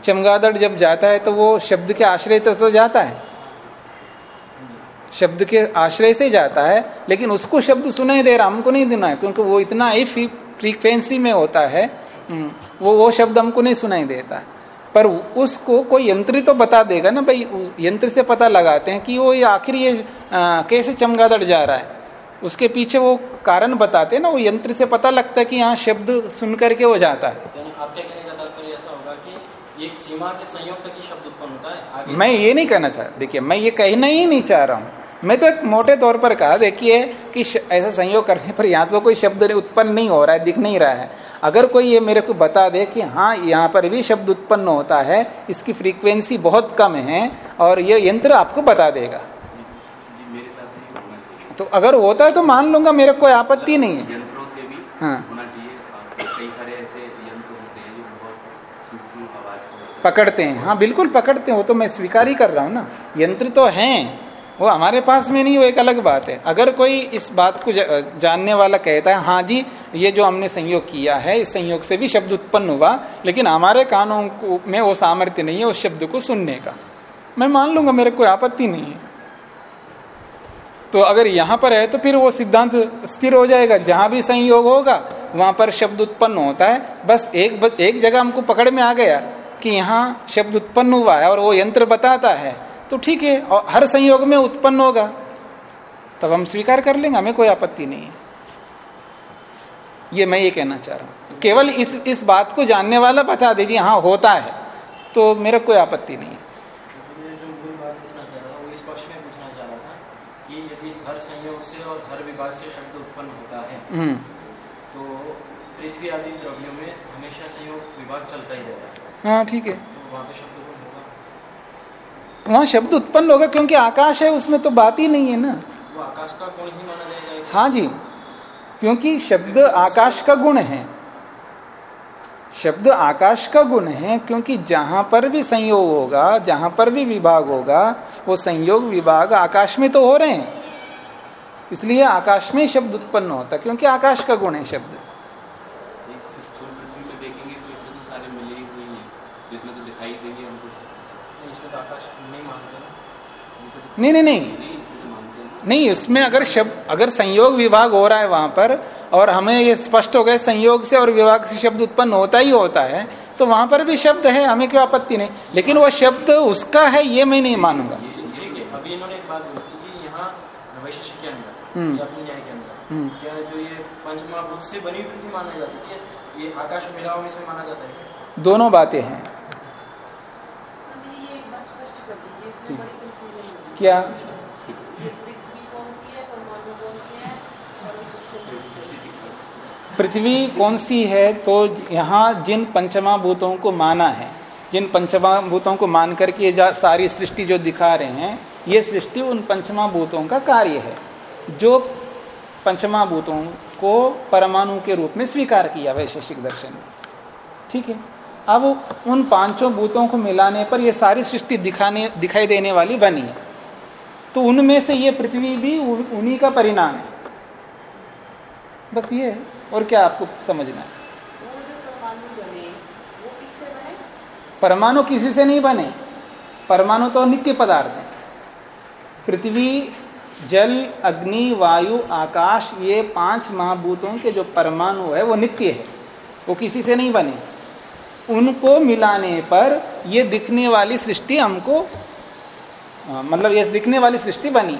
चमगादड़ जब जाता है तो वो शब्द के आश्रय तो, तो जाता है। शब्द के आश्रय से जाता है लेकिन उसको शब्द सुनाई दे रहा हमको नहीं देना है क्योंकि वो इतना ही फ्रीक्वेंसी में होता है वो वो शब्द हमको नहीं सुनाई देता। है पर उसको कोई यंत्र तो बता देगा ना भाई यंत्र से पता लगाते हैं कि वो ये आखिर ये आ, कैसे चमगादड़ जा रहा है। उसके पीछे वो कारण बताते ना वो यंत्र से पता लगता है कि यहाँ शब्द सुन करके वो जाता है। आपके कहने का तात्पर्य ऐसा होगा कि एक सीमा के संयोग तक शब्द उत्पन्न होता आगे मैं ये नहीं कहना चाह देखिए मैं ये कहना ही नहीं चाह रहा हूँ। मैं तो एक मोटे तौर पर कहा देखिए कि ऐसा संयोग करने पर यहाँ तो कोई शब्द उत्पन्न नहीं हो रहा है दिख नहीं रहा है। अगर कोई ये मेरे को बता दे कि हाँ यहाँ पर भी शब्द उत्पन्न होता है इसकी फ्रीक्वेंसी बहुत कम है और ये यंत्र आपको बता देगा। तो अगर होता है तो मान लूँगा मेरे कोई आपत्ति नहीं है। यंत्रों से भी हाँ। होना चाहिए कई सारे ऐसे यंत्र होते हैं जो बहुत सूक्ष्म आवाज़ पकड़ते हैं। हाँ बिल्कुल पकड़ते हैं वो तो मैं स्वीकार ही कर रहा हूँ ना। यंत्र तो हैं वो हमारे पास में नहीं वो एक अलग बात है। अगर कोई इस बात को जानने वाला कहता है हाँ जी ये जो हमने संयोग किया है इस संयोग से भी शब्द उत्पन्न हुआ लेकिन हमारे कानों में वो सामर्थ्य नहीं है उस शब्द को सुनने का। मैं मान लूँगा मेरे कोई आपत्ति नहीं है। तो अगर यहाँ पर है तो फिर वो सिद्धांत स्थिर हो जाएगा। जहाँ भी संयोग होगा, वहाँ पर शब्द उत्पन्न होता है। बस एक एक जगह हमको पकड़ में आ गया कि यहाँ शब्द उत्पन्न हुआ है और वो यंत्र बताता है। तो ठीक है, और हर संयोग में उत्पन्न होगा। तब हम स्वीकार कर लेंगे, हमें कोई आपत्ति नहीं है। ये मैं ये कहना चाह रहा हूँ। केवल इस इस बात को जानने वाला बता दीजिए हाँ होता है तो मेरा कोई आपत्ति नहीं है। हम्म। तो पृथ्वी आदि द्रव्यों में हमेशा संयोग विभाग चलता ही रहता है। हाँ ठीक है। तो वहाँ पे शब्द वहाँ शब्द उत्पन्न होगा क्योंकि आकाश है उसमें तो बात ही नहीं है ना। वो आकाश का गुण ही माना जाएगा हाँ जी। क्योंकि शब्द आकाश का गुण है। शब्द आकाश का गुण है क्योंकि जहाँ पर भी संयोग होगा जहाँ पर भी विभाग होगा वो संयोग विभाग आकाश में तो हो रहे हैं। इसलिए आकाश में शब्द उत्पन्न होता है क्योंकि आकाश का गुण है शब्द। नहीं नहीं नहीं नहीं उसमें अगर शब्द अगर संयोग विभाग हो रहा है वहाँ पर और हमें ये स्पष्ट हो गए संयोग से और विभाग से शब्द उत्पन्न होता ही होता है तो वहाँ पर भी शब्द है हमें क्यों आपत्ति नहीं। लेकिन वो शब्द उसका है ये मैं नहीं मानूँगा। अभी इन्होंने एक बात यहाँ हम्म। अपने न्याय के अंदर? हम्म। क्या जो ये पंचमहाभूत से बनी पृथ्वी माना जाती है? ये आकाश मिलाओ में से माना जाता है दोनों बातें हैं। क्या? पृथ्वी कौन सी है तो यहाँ जिन पंचमा भूतों को माना है जिन पंचमा भूतों को मान करके ये सारी सृष्टि जो दिखा रहे हैं ये सृष्टि उन पंचमा भूतों का कार्य है। जो पंचमा भूतों को परमाणु के रूप में स्वीकार किया वैशेषिक दर्शन। में ठीक है? अब उन पाँचों भूतों को मिलाने पर यह सारी सृष्टि दिखाने, दिखाई देने वाली बनी है। तो उनमें से ये पृथ्वी भी उन्हीं का परिणाम है। बस ये है। और क्या आपको समझना है? परमाणु किसी से नहीं बने। परमाणु तो नित्य पदार्थ है। पृथ्वी जल अग्नि वायु आकाश ये पाँच महाभूतों के जो परमाणु है वो नित्य है। वो किसी से नहीं बने। उनको मिलाने पर ये दिखने वाली सृष्टि हमको मतलब ये दिखने वाली सृष्टि बनी।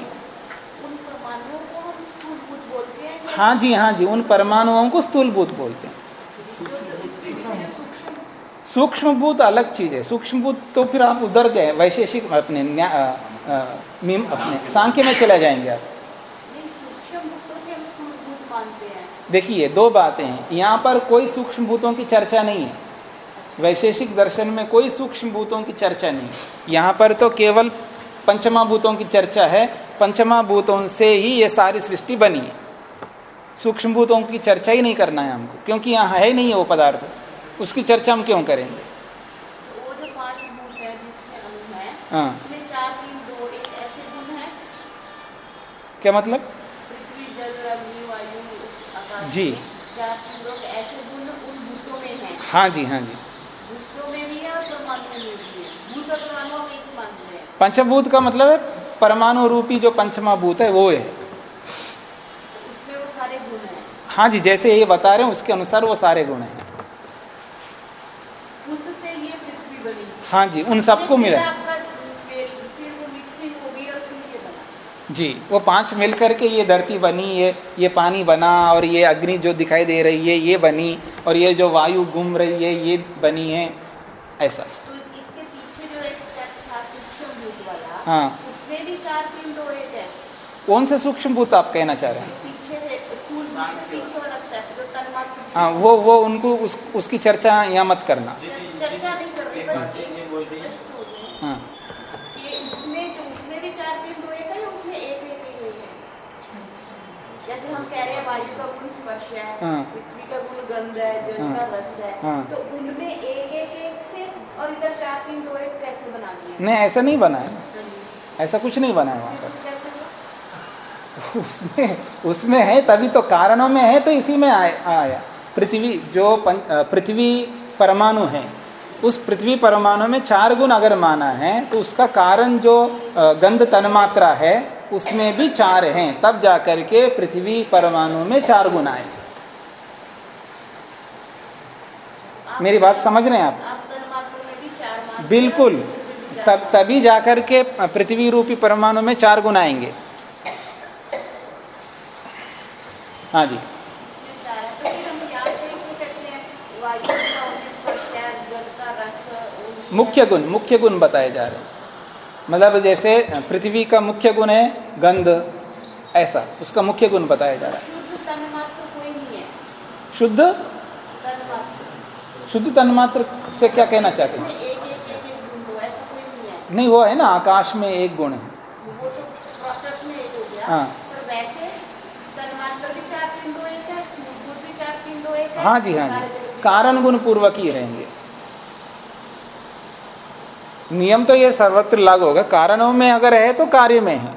हाँ जी हाँ जी उन परमाणुओं को स्थूल भूत बोलते हैं। सूक्ष्म भूत अलग चीज़ है। सूक्ष्म भूत तो फिर आप उधर गए वैशेषिक अपने अपने सांख्य में चले जाएँगे आप। देखिए दो बातें हैं। यहाँ पर कोई सूक्ष्म भूतों की चर्चा नहीं है। वैशेषिक दर्शन में कोई सूक्ष्म भूतों की चर्चा नहीं है। यहाँ पर तो केवल पंचमा भूतों की चर्चा है। पंचमा भूतों से ही ये सारी सृष्टि बनी है। सूक्ष्म भूतों की चर्चा ही नहीं करना है हमको क्योंकि यहाँ है नहीं है वो पदार्थ। उसकी चर्चा हम क्यों करेंगे? हाँ क्या मतलब? जी। हाँ जी हाँ जी। पंचभूत का मतलब है परमाणु रूपी जो पंचमा भूत है वो है। हाँ। जी जैसे ये बता रहे हैं उसके अनुसार वो सारे गुण हैं। उससे ये बनी। हाँ जी उन सबको मिला जी वो पाँच मिलकर के ये धरती बनी ये ये पानी बना और ये अग्नि जो दिखाई दे रही है ये बनी और ये जो वायु घूम रही है ये बनी है ऐसा। तो इसके पीछे जो एक था सूक्ष्म भूत वाला हाँ। उसमें भी चार तीन दो एक है। कौन से सूक्ष्म भूत आप कहना चाह रहे हैं? पीछे है हाँ वो वो उनको उस, उसकी चर्चा यहाँ मत करना। चर्चा नहीं कर रही हो गया हाँ कि उसमें जो उसमें भी चार तीन दो एक है या उसमें एक एक ही है जैसे हम कह रहे हैं वायु का गुण स्पर्श है। पृथ्वी का गुण गंध है जल का हाँ। रस है हाँ। तो उनमें एक एक एक से और इधर चार तीन दो एक कैसे बना नहीं ऐसा नहीं बना है हाँ। ऐसा कुछ नहीं बना है वहाँ पर? उसमें उसमें है तभी तो कारणों में है तो इसी में आय, आया पृथ्वी जो पृथ्वी परमाणु है उस पृथ्वी परमाणु में चार गुण अगर माना है तो उसका कारण जो गंध तन्मात्रा है उसमें भी चार हैं तब जाकर के पृथ्वी परमाणु में चार गुण आए आप- मेरी बात समझ रहे हैं आप? बिल्कुल। तब तभी जाकर के पृथ्वी रूपी परमाणु में चार गुण आएँगे। हाँ जी। तो मुख्य गुण मुख्य गुण बताए जा रहे हैं। मतलब जैसे पृथ्वी का मुख्य गुण है गंध ऐसा उसका मुख्य गुण बताया जा रहा है। शुद्ध तन्मात्र कोई नहीं है शुद्ध तन्मात्र से क्या कहना चाहते हैं? नहीं है नहीं वो है ना, आकाश में एक गुण है। हो। हाँ। जी हाँ जी। कारण गुण पूर्वक ही रहेंगे। नियम तो ये सर्वत्र लागू होगा। कारणों में अगर है तो कार्य में है।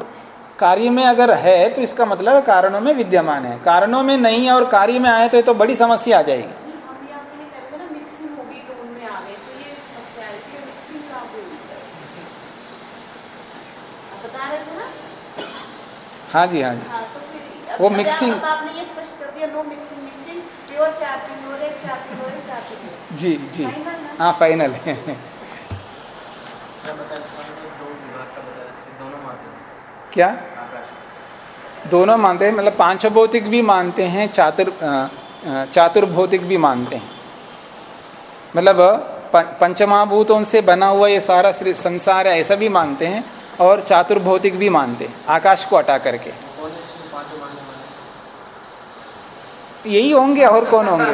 कार्य में अगर है तो इसका मतलब कारणों में विद्यमान है। कारणों में नहीं और कार्य में आए तो ये तो बड़ी समस्या आ जाएगी नहीं, हम यहाँ पे ये कह रहे थे ना मिक्सिंग होगी तो उनमें आ गए तो ये समस्या है इसलिए मिक्सिंग कहाँ पे हुई है आप बता रहे थे ना हाँ जी हाँ जी। हाँ तो वो mixing- अब आपने ये स्पष्ट कर दिया नो मिक्सिंग मिक्सिंग प्योर चार तीन और एक चार तीन और एक चार तीन और एक। जी जी हाँ फाइनल है? क्या? दोनों मानते हैं मतलब पाँच भौतिक भी मानते हैं चातुर चातुर्भौतिक भी मानते हैं। मतलब पंचमहाभूतों से बना हुआ ये सारा संसार है ऐसा भी मानते हैं। और चातुर्भौतिक भी मानते, आकाश को हटा करके। यही होंगे और कौन होंगे?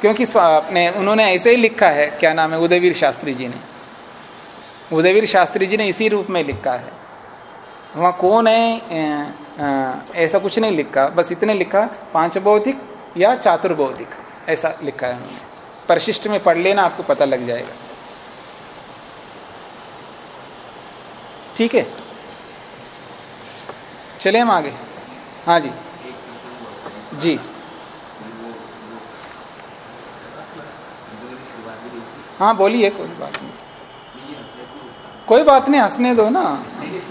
क्योंकि अपने उन्होंने ऐसे ही लिखा है, क्या नाम है, उदयवीर शास्त्री जी ने। उदयवीर शास्त्री जी ने इसी रूप में लिखा है। वहाँ कौन है ऐसा कुछ नहीं लिखा, बस इतने लिखा पाँच भौतिक या चातुर्भौतिक, ऐसा लिखा है उन्होंने। परिशिष्ट में पढ़ लेना, आपको पता लग जाएगा। ठीक है। चले हम आगे। हाँ जी। जी। हाँ बोलिए, कोई बात नहीं। कोई बात नहीं, हंसने दो ना। लगे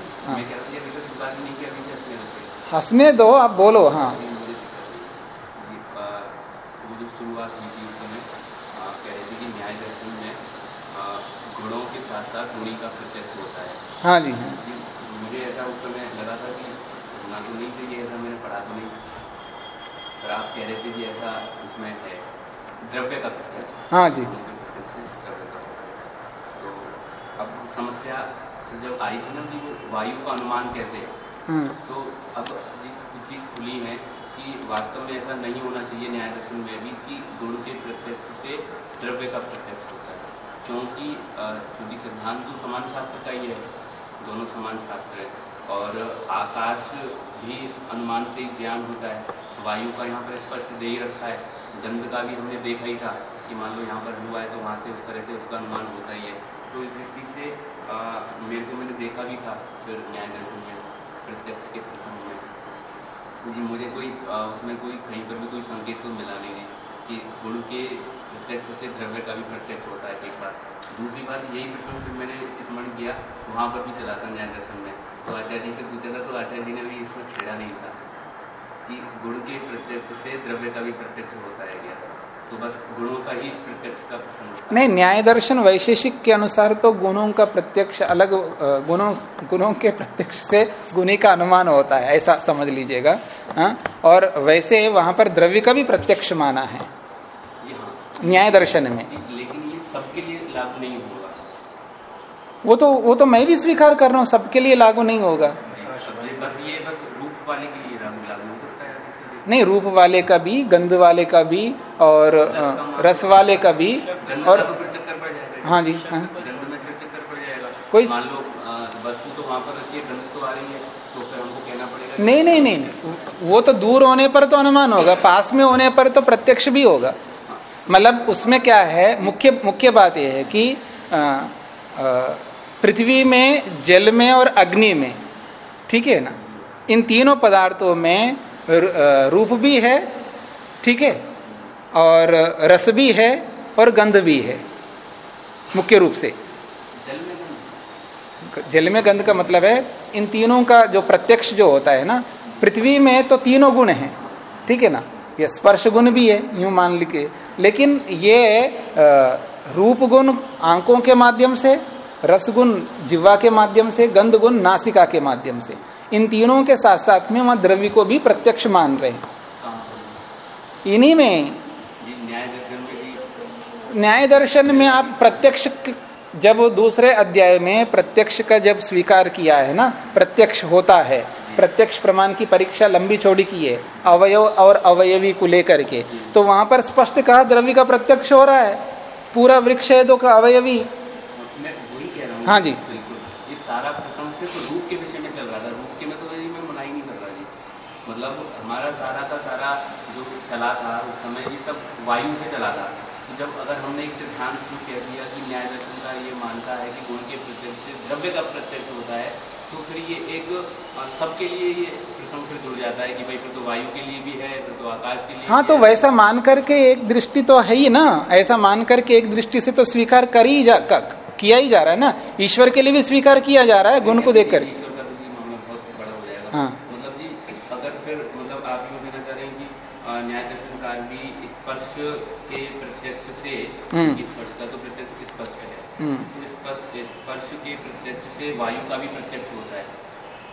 हंसने दो, आप बोलो हाँ अभी मुझे दिक्कत हुई। ये, आ, वो जो शुरुआत हुई थी उस समय आ, कह रहे थे कि न्याय दर्शन में आ, गुणों के साथ साथ गुणी का प्रत्यक्ष होता है जी। हाँ मुझे ऐसा उस समय लगा था कि होना तो नहीं चाहिए ऐसा मैंने पढ़ा तो नहीं। पर आप कह रहे थे कि ऐसा इसमें है। द्रव्य का प्रत्यक्ष। हाँ जी। तो अब समस्या जब आई थी ना कि वायु का अनुमान कैसे? हम्म, तो अब कुछ चीज़ खुली है कि वास्तव में ऐसा नहीं होना चाहिए न्याय दर्शन में भी कि गुण के प्रत्यक्ष से द्रव्य का प्रत्यक्ष होता है। क्योंकि चूँकि सिद्धांत तो समान शास्त्र का ही है। दोनों समान शास्त्र है। और आकाश भी अनुमान से ज्ञान होता है। वायु का यहाँ पर स्पष्ट दे ही रखा है। गंध का भी हमने देखा ही था कि मान लो यहाँ पर हुआ है तो वहाँ से उस तरह से उसका अनुमान होता ही है। तो इस दृष्टि से अ, मेरे को मैंने देखा भी था फिर न्याय दर्शन में प्रत्यक्ष के प्रसंग में। जी मुझे कोई अ, उसमें कोई कहीं पर भी कोई संकेत तो मिला नहीं है कि गुण के प्रत्यक्ष से द्रव्य का भी प्रत्यक्ष होता है एक बात दूसरी बात यही प्रश्न फिर मैंने स्मरण किया वहाँ पर भी चला था न्याय दर्शन में। तो आचार्य जी से पूछा था तो आचार्य जी ने भी इसको छेड़ा नहीं था कि गुण के प्रत्यक्ष से द्रव्य का भी प्रत्यक्ष होता है क्या? तो बस गुणों का ही प्रत्यक्ष का प्रसंग नहीं न्याय दर्शन वैशेषिक के अनुसार तो गुणों का प्रत्यक्ष अलग गुणों गुणों के प्रत्यक्ष से गुणी का अनुमान होता है ऐसा समझ लीजिएगा हाँ? और वैसे वहाँ पर द्रव्य का भी प्रत्यक्ष माना हाँ। न्याय दर्शन में। लेकिन ये सबके लिए लागू नहीं होगा। वो तो वो तो मैं भी स्वीकार कर रहा हूँ सबके लिए लागू नहीं होगा। बस ये बस रूप वाले के लिए लागू नहीं रूप वाले का भी गंध वाले का भी और रस वाले का भी और तो हाँ। जी हाँ। कोई मान लो वस्तु तो वहाँ पर गंध तो आ रही है तो फिर हमको कहना पड़ेगा नहीं नहीं नहीं वो तो दूर होने पर तो अनुमान होगा पास में होने पर तो प्रत्यक्ष भी होगा। मतलब उसमें क्या है मुख्य मुख्य बात यह है कि पृथ्वी में जल में और अग्नि में ठीक है ना? इन तीनों पदार्थों में रूप भी है ठीक है? और रस भी है और गंध भी है मुख्य रूप से। जल में गंध? का मतलब है इन तीनों का जो प्रत्यक्ष जो होता है ना पृथ्वी में तो तीनों गुण हैं ठीक है ना? ये स्पर्श गुण भी है यूँ मान लिखे लेकिन ये रूप गुण आंकों के माध्यम से, रस गुण जिवा के माध्यम से, गंध गुण नासिका के माध्यम से, इन तीनों के साथ साथ में वहाँ द्रव्य को भी प्रत्यक्ष मान रहे इन्हीं में न्याय दर्शन में आप प्रत्यक्ष जब दूसरे अध्याय में प्रत्यक्ष का जब स्वीकार किया है ना, प्रत्यक्ष होता है प्रत्यक्ष प्रमाण की परीक्षा लंबी चौड़ी की है अवयव और अवयवी को लेकर के। तो वहाँ पर स्पष्ट कहा द्रव्य का प्रत्यक्ष हो रहा है। पूरा वृक्ष है तो का अवयवी। हाँ। जी। ये सारा प्रसंग सिर्फ़ रूप के विषय में चल रहा था। रूप के में तो मैं मनाई नहीं कर रहा जी। मतलब हमारा सारा का सारा जो चला था उस समय ये सब वायु से चला था। तो जब अगर हमने एक सिद्धांत कह दिया कि न्याय दर्शन का ये मानता है कि गुण के प्रत्यक्ष से द्रव्य का प्रत्यक्ष होता है तो फिर ये एक सबके लिए ये प्रसंग फिर जुड़ जाता है कि भाई फिर तो वायु के लिए भी है फिर तो आकाश के लिए हाँ तो वैसा मान करके एक दृष्टि तो है ही ना। ऐसा मान करके एक दृष्टि से तो स्वीकार कर ही जा किया ही जा रहा है ना। ईश्वर के लिए भी स्वीकार किया जा रहा है गुण को देखकर। हाँ मतलब जी अगर फिर मतलब आप यूँ कहना चाह रहे हैं कि न्याय दर्शनकार भी स्पर्श के प्रत्यक्ष से हम्म। स्पर्श का तो प्रत्यक्ष स्पर्श है हम्म। तो स्पर्श के प्रत्यक्ष से वायु का भी प्रत्यक्ष होता है।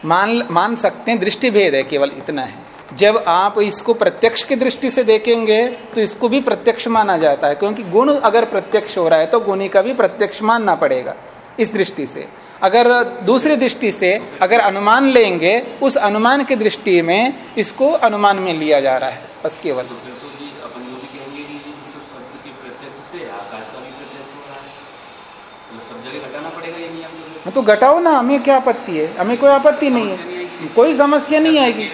मान मान सकते हैं दृष्टि भेद है केवल इतना है। जब आप इसको प्रत्यक्ष की दृष्टि से देखेंगे तो इसको भी प्रत्यक्ष माना जाता है क्योंकि गुण अगर प्रत्यक्ष हो रहा है तो गुणी का भी प्रत्यक्ष मानना पड़ेगा इस दृष्टि से। अगर दूसरी दृष्टि से अगर अनुमान लेंगे उस अनुमान की दृष्टि में इसको अनुमान में लिया जा रहा है बस केवल। तो तो, घटाओ ना हमें क्या आपत्ति है? हमें कोई आपत्ति नहीं है। कोई समस्या नहीं आएगी।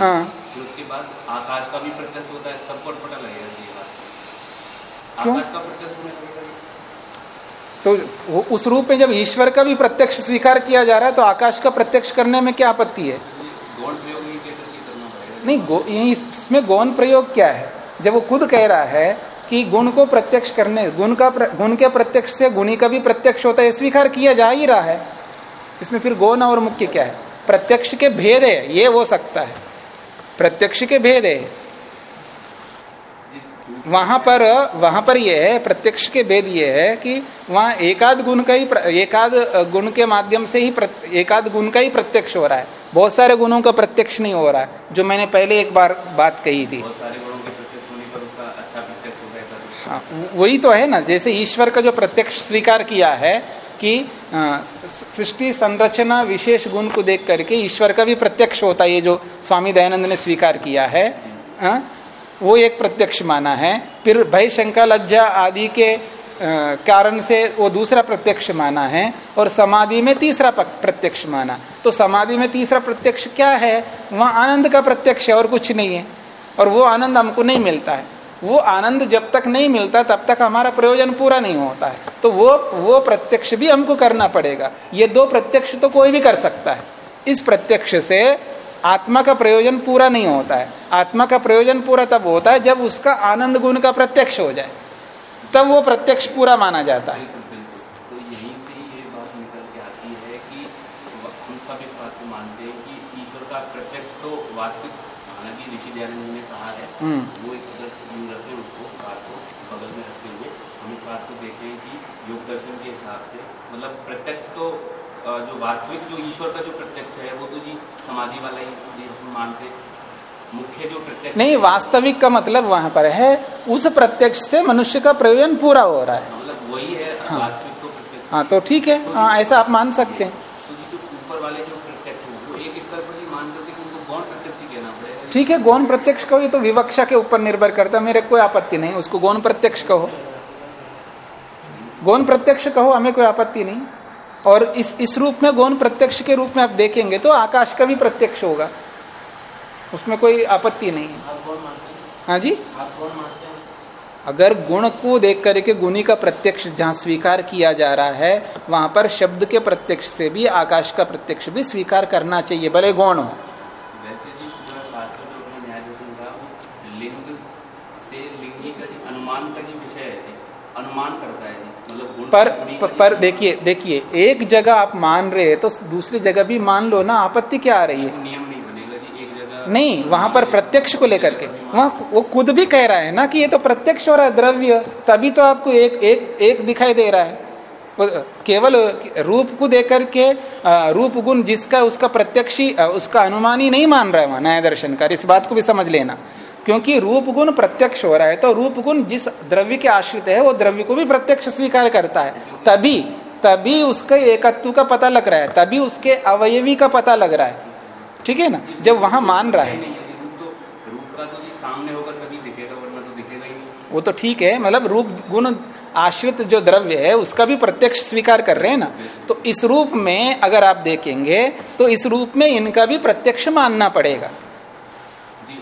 हाँ। उसके बाद आकाश का भी प्रत्यक्ष होता है सबको लगेगा तो उस रूप में जब ईश्वर का भी प्रत्यक्ष स्वीकार किया जा रहा है तो आकाश का प्रत्यक्ष करने में क्या आपत्ति है? नहीं गो, इसमें गौन प्रयोग क्या है? जब वो खुद कह रहा है कि गुण को प्रत्यक्ष करने गुण का प्र, गुण के प्रत्यक्ष से गुणी का भी प्रत्यक्ष होता है स्वीकार किया जा ही रहा है। इसमें फिर गौण और मुख्य क्या है? प्रत्यक्ष के भेद है ये हो सकता है। प्रत्यक्ष के भेद है। वहाँ पर वहाँ पर यह है प्रत्यक्ष के भेद ये है कि वहाँ एकाद गुण का ही एकाद गुण के माध्यम से ही एकाद गुण का ही प्रत्यक्ष हो रहा है। बहुत सारे गुणों का प्रत्यक्ष नहीं हो रहा है जो मैंने पहले एक बार बात कही थी। वही तो है ना जैसे ईश्वर का जो प्रत्यक्ष स्वीकार किया है कि सृष्टि संरचना विशेष गुण को देख करके ईश्वर का भी प्रत्यक्ष होता है ये जो स्वामी दयानंद ने स्वीकार किया है आ, वो एक प्रत्यक्ष माना है। फिर भय शंका लज्जा आदि के कारण से वो दूसरा प्रत्यक्ष माना है और समाधि में तीसरा प्रत्यक्ष माना। तो समाधि में तीसरा प्रत्यक्ष क्या है? वहाँ आनंद का प्रत्यक्ष है और कुछ नहीं है। और वो आनंद हमको नहीं मिलता है। वो आनंद जब तक नहीं मिलता, तब तक हमारा प्रयोजन पूरा नहीं होता है। तो वो वो प्रत्यक्ष भी हमको करना पड़ेगा। ये दो प्रत्यक्ष तो कोई भी कर सकता है। इस प्रत्यक्ष से आत्मा का प्रयोजन पूरा नहीं होता है। आत्मा का प्रयोजन पूरा तब होता है जब उसका आनंद गुण का प्रत्यक्ष हो जाए। तब वो प्रत्यक्ष पूरा माना जाता है तो यहीं से ये बात निकल के आती है कि हम सब इस बात को मानते हैं कि ईश्वर का प्रत्यक्ष तो वास्तविक हालाँकि ऋषि दयानंद ने कहा है हम्म। वो एक अगर हम रखें उसको बात को बगल में रखते हुए हम इस बात को देखें कि योग दर्शन के हिसाब से मतलब प्रत्यक्ष तो जो वास्तविक जो ईश्वर का जो प्रत्यक्ष है वो तो जी समाधि वाला ही हम मानते मुख्य जो प्रत्यक्ष नहीं वास्तविक का मतलब वहाँ पर है उस प्रत्यक्ष से मनुष्य का प्रयोजन पूरा हो रहा है मतलब वही है हाँ। वास्तविक तो हाँ तो ठीक है हाँ ऐसा आप मान सकते हैं तो ऊपर वाले जो प्रत्यक्ष है वो एक स्तर पर ही मान करके कि उनको गौण प्रत्यक्ष ही कहना पड़ेगा ठीक है गौण प्रत्यक्ष कहो ये तो विवक्षा के ऊपर निर्भर करता है मेरे कोई आपत्ति नहीं उसको गौण प्रत्यक्ष कहो। गौण प्रत्यक्ष कहो हमें कोई आपत्ति नहीं। और इस इस रूप में गौण प्रत्यक्ष के रूप में आप देखेंगे तो आकाश का भी प्रत्यक्ष होगा। उसमें कोई आपत्ति नहीं है। हैं? जी? आप कौन मानते हैं? अगर गुण को देख करके गुणी का प्रत्यक्ष जहाँ स्वीकार किया जा रहा है वहाँ पर शब्द के प्रत्यक्ष से भी आकाश का प्रत्यक्ष भी स्वीकार करना चाहिए भले गौण हो वैसे जी पूरा शास्त्र जो अपने न्याय दर्शन का वो लिंग से लिंगी का जी अनुमान का जी विषय है जी अनुमान करता है जी मतलब गुण पर पर, देखिए देखिए एक जगह आप मान रहे हैं तो दूसरी जगह भी मान लो ना आपत्ति क्या आ रही है? नियम नहीं बनेगा जी एक जगह नहीं वहाँ पर प्रत्यक्ष को लेकर के। वहाँ वो खुद भी कह रहा है ना कि ये तो प्रत्यक्ष हो रहा है द्रव्य तभी तो आपको एक एक एक दिखाई दे रहा है। केवल रूप को देकर के रूप गुण जिसका उसका प्रत्यक्षी उसका अनुमान ही नहीं मान रहा है वहाँ न्याय दर्शन कर इस बात को भी समझ लेना। क्योंकि रूप गुण प्रत्यक्ष हो रहा है तो रूप गुण जिस द्रव्य के आश्रित है वो द्रव्य को भी प्रत्यक्ष स्वीकार करता है। तभी तभी उसके एकत्व का पता लग रहा है तभी उसके अवयवी का पता लग रहा है। ठीक है ना? जब वहाँ मान रहा है। तो तो तो वो तो ठीक है मतलब रूप गुण आश्रित जो द्रव्य है उसका भी प्रत्यक्ष स्वीकार कर रहे हैं ना। तो इस रूप में अगर आप देखेंगे तो इस रूप में इनका भी प्रत्यक्ष मानना पड़ेगा जी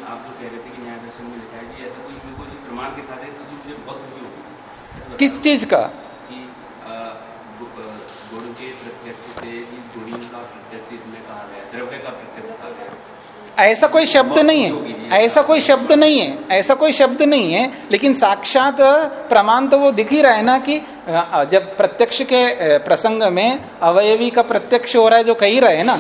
आप जो कह रहे थे कि न्याय दर्शन में लिखा है जी ऐसा कोई मेरे को जी प्रमाण दिखा दे तो जी मुझे बहुत खुशी होगी किस चीज़ का कि अ, गु- अ, गुण के प्रत्यक्ष से जी गुणी का प्रत्यक्ष इसमें कहा गया है, द्रव्य का प्रत्यक्ष कहा गया है। ऐसा कोई शब्द नहीं है। ऐसा कोई शब्द नहीं है। ऐसा कोई शब्द नहीं है। लेकिन साक्षात प्रमाण तो वो दिख ही रहा है ना कि जब प्रत्यक्ष के प्रसंग में अवयवी का प्रत्यक्ष हो रहा है जो कही रहे हैं ना।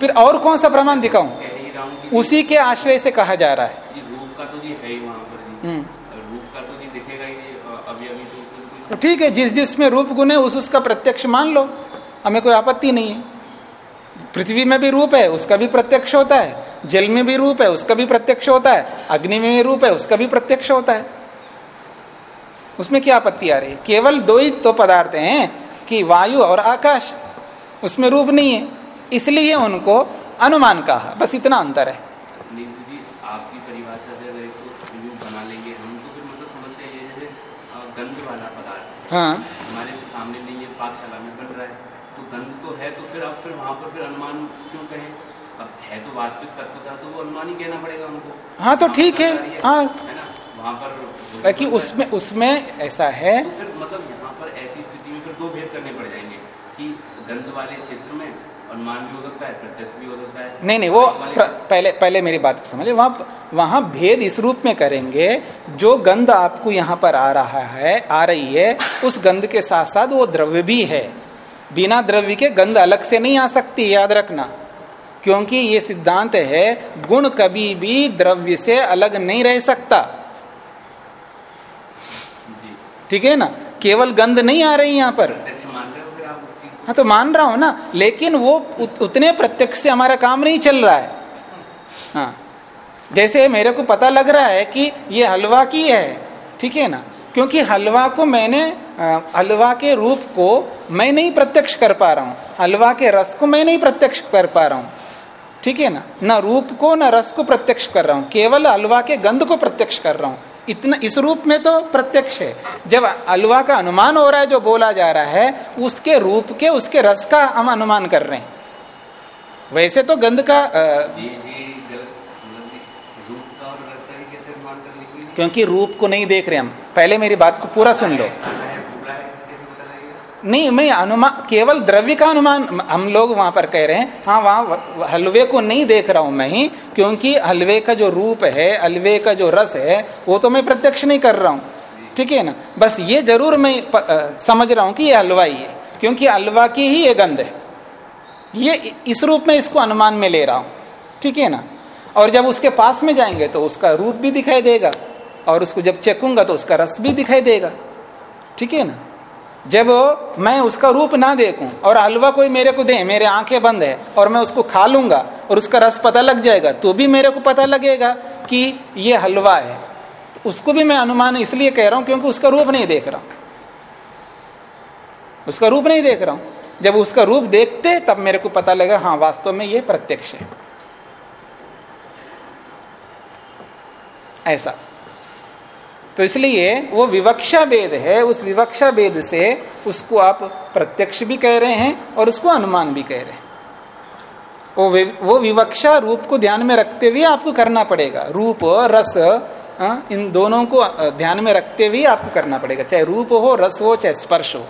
फिर और कौन सा प्रमाण दिखाऊँ? कि उसी के आश्रय से कहा जा रहा है जी रूप का तो जी है ही वहाँ पर जी हम्म रूप का तो जी दिखेगा ही अ, अवयवी तो ठीक है, जिस जिसमें रूप गुण है, उस उसका प्रत्यक्ष मान लो। हमें कोई आपत्ति नहीं है। पृथ्वी में भी रूप है, उसका भी प्रत्यक्ष होता है। जल में भी रूप है, उसका भी प्रत्यक्ष होता है। अग्नि में भी रूप है, उसका भी प्रत्यक्ष होता है। उसमें क्या आपत्ति आ रही है? केवल दो ही तो पदार्थ हैं कि वायु और आकाश। उसमें रूप नहीं है। इसलिए उनको अनुमान कहा। बस इतना अंतर है नीतू जी आपकी परिभाषा से अगर इसको यूँ बना लेंगे हम तो फिर मतलब समझते हैं ये जैसे अ, गंध वाला पदार्थ हाँ। हमारे सामने में ये पाठशाला में बन रहा है। तो गंध तो है तो फिर अब फिर वहाँ पर फिर अनुमान क्यों कहें? अब है तो वास्तविक तत्व था तो वो अनुमान ही कहना पड़ेगा उनको। हाँ, तो ठीक है, हाँ। वहाँ पर कि उसमें उसमें ऐसा है। तो फिर मतलब यहाँ पर ऐसी स्थिति में फिर दो भेद करने पड़ जाएँगे की गंध वाले क्षेत्र अनुमान भी हो सकता है प्रत्यक्ष भी हो सकता है? नहीं नहीं वो प्र, पहले पहले मेरी बात को समझे वहाँ वहाँ भेद इस रूप में करेंगे जो गंध आपको यहाँ पर आ रहा है आ रही है उस गंध के साथ साथ वो द्रव्य भी है। बिना द्रव्य के गंध अलग से नहीं आ सकती याद रखना। क्योंकि ये सिद्धांत है गुण कभी भी द्रव्य से अलग नहीं रह सकता। ठीक है ना? केवल गंध नहीं आ रही यहाँ पर प्रत्यक्ष मान रहे हो फिर आप उस चीज़ हाँ तो मान रहा हूँ ना, लेकिन वो उतने प्रत्यक्ष से हमारा काम नहीं चल रहा है। हाँ जैसे मेरे को पता लग रहा है कि ये हलवा की है, ठीक है ना? क्योंकि हलवा को मैंने हलवा के रूप को मैं नहीं प्रत्यक्ष कर पा रहा हूँ। हलवा के रस को मैं नहीं प्रत्यक्ष कर पा रहा हूँ, ठीक है ना? न रूप को, न रस को प्रत्यक्ष कर रहा हूँ। केवल हलवा के गंध को प्रत्यक्ष कर रहा हूँ। इतना इस रूप में तो प्रत्यक्ष है। जब अलवा का अनुमान हो रहा है जो बोला जा रहा है उसके रूप के उसके रस का हम अनुमान कर रहे हैं। वैसे तो गंध का आ, जी जी कि क्योंकि रूप को नहीं देख रहे हम। पहले मेरी बात को पूरा सुन लो काला है भूरा है कैसे पता लगेगा नहीं मैं अनुमान केवल द्रव्य का अनुमान हम लोग वहाँ पर कह रहे हैं हाँ वहाँ हलवे को नहीं देख रहा हूँ मैं ही क्योंकि हलवे का जो रूप है हलवे का जो रस है वो तो मैं प्रत्यक्ष नहीं कर रहा हूँ। ठीक है ना? बस ये ज़रूर मैं प, अ, समझ रहा हूँ कि ये हलवा ही है क्योंकि हलवा की ही ये गंध है। ये इस रूप में इसको अनुमान में ले रहा हूँ। ठीक है ना? और जब उसके पास में जाएँगे तो उसका रूप भी दिखाई देगा और उसको जब चेकूँगा तो उसका रस भी दिखाई देगा। ठीक है ना? जब मैं उसका रूप ना देखूँ और हलवा कोई मेरे को दे, मेरे आँखें बंद है और मैं उसको खा लूँगा और उसका रस पता लग जाएगा तो भी मेरे को पता लगेगा कि ये हलवा है। तो उसको भी मैं अनुमान इसलिए कह रहा हूँ क्योंकि उसका रूप नहीं देख रहा। हूँ उसका रूप नहीं देख रहा हूँ। जब उसका रूप देखते, तब मेरे को पता लगा हाँ वास्तव में ये प्रत्यक्ष है। ऐसा। तो इसलिए वो विवक्षा भेद है, उस विवक्षा भेद से उसको आप प्रत्यक्ष भी कह रहे हैं और उसको अनुमान भी कह रहे हैं। वो वो विवक्षा रूप को ध्यान में रखते हुए आपको करना पड़ेगा। रूप, रस इन दोनों को ध्यान में रखते हुए आपको करना पड़ेगा। चाहे रूप हो, रस हो, चाहे स्पर्श हो।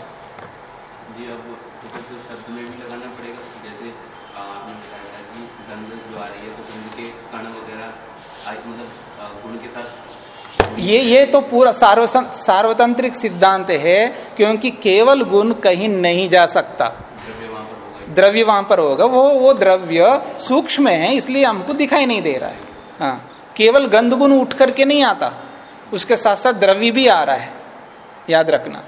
ये ये तो पूरा सार्वतंत्रिक सिद्धांत है क्योंकि केवल गुण कहीं नहीं जा सकता। द्रव्य वहाँ पर होगा। वो वो द्रव्य सूक्ष्म है इसलिए हमको दिखाई नहीं दे रहा है। हाँ। केवल गंध गुण उठ करके नहीं आता। उसके साथ साथ द्रव्य भी आ रहा है। याद रखना।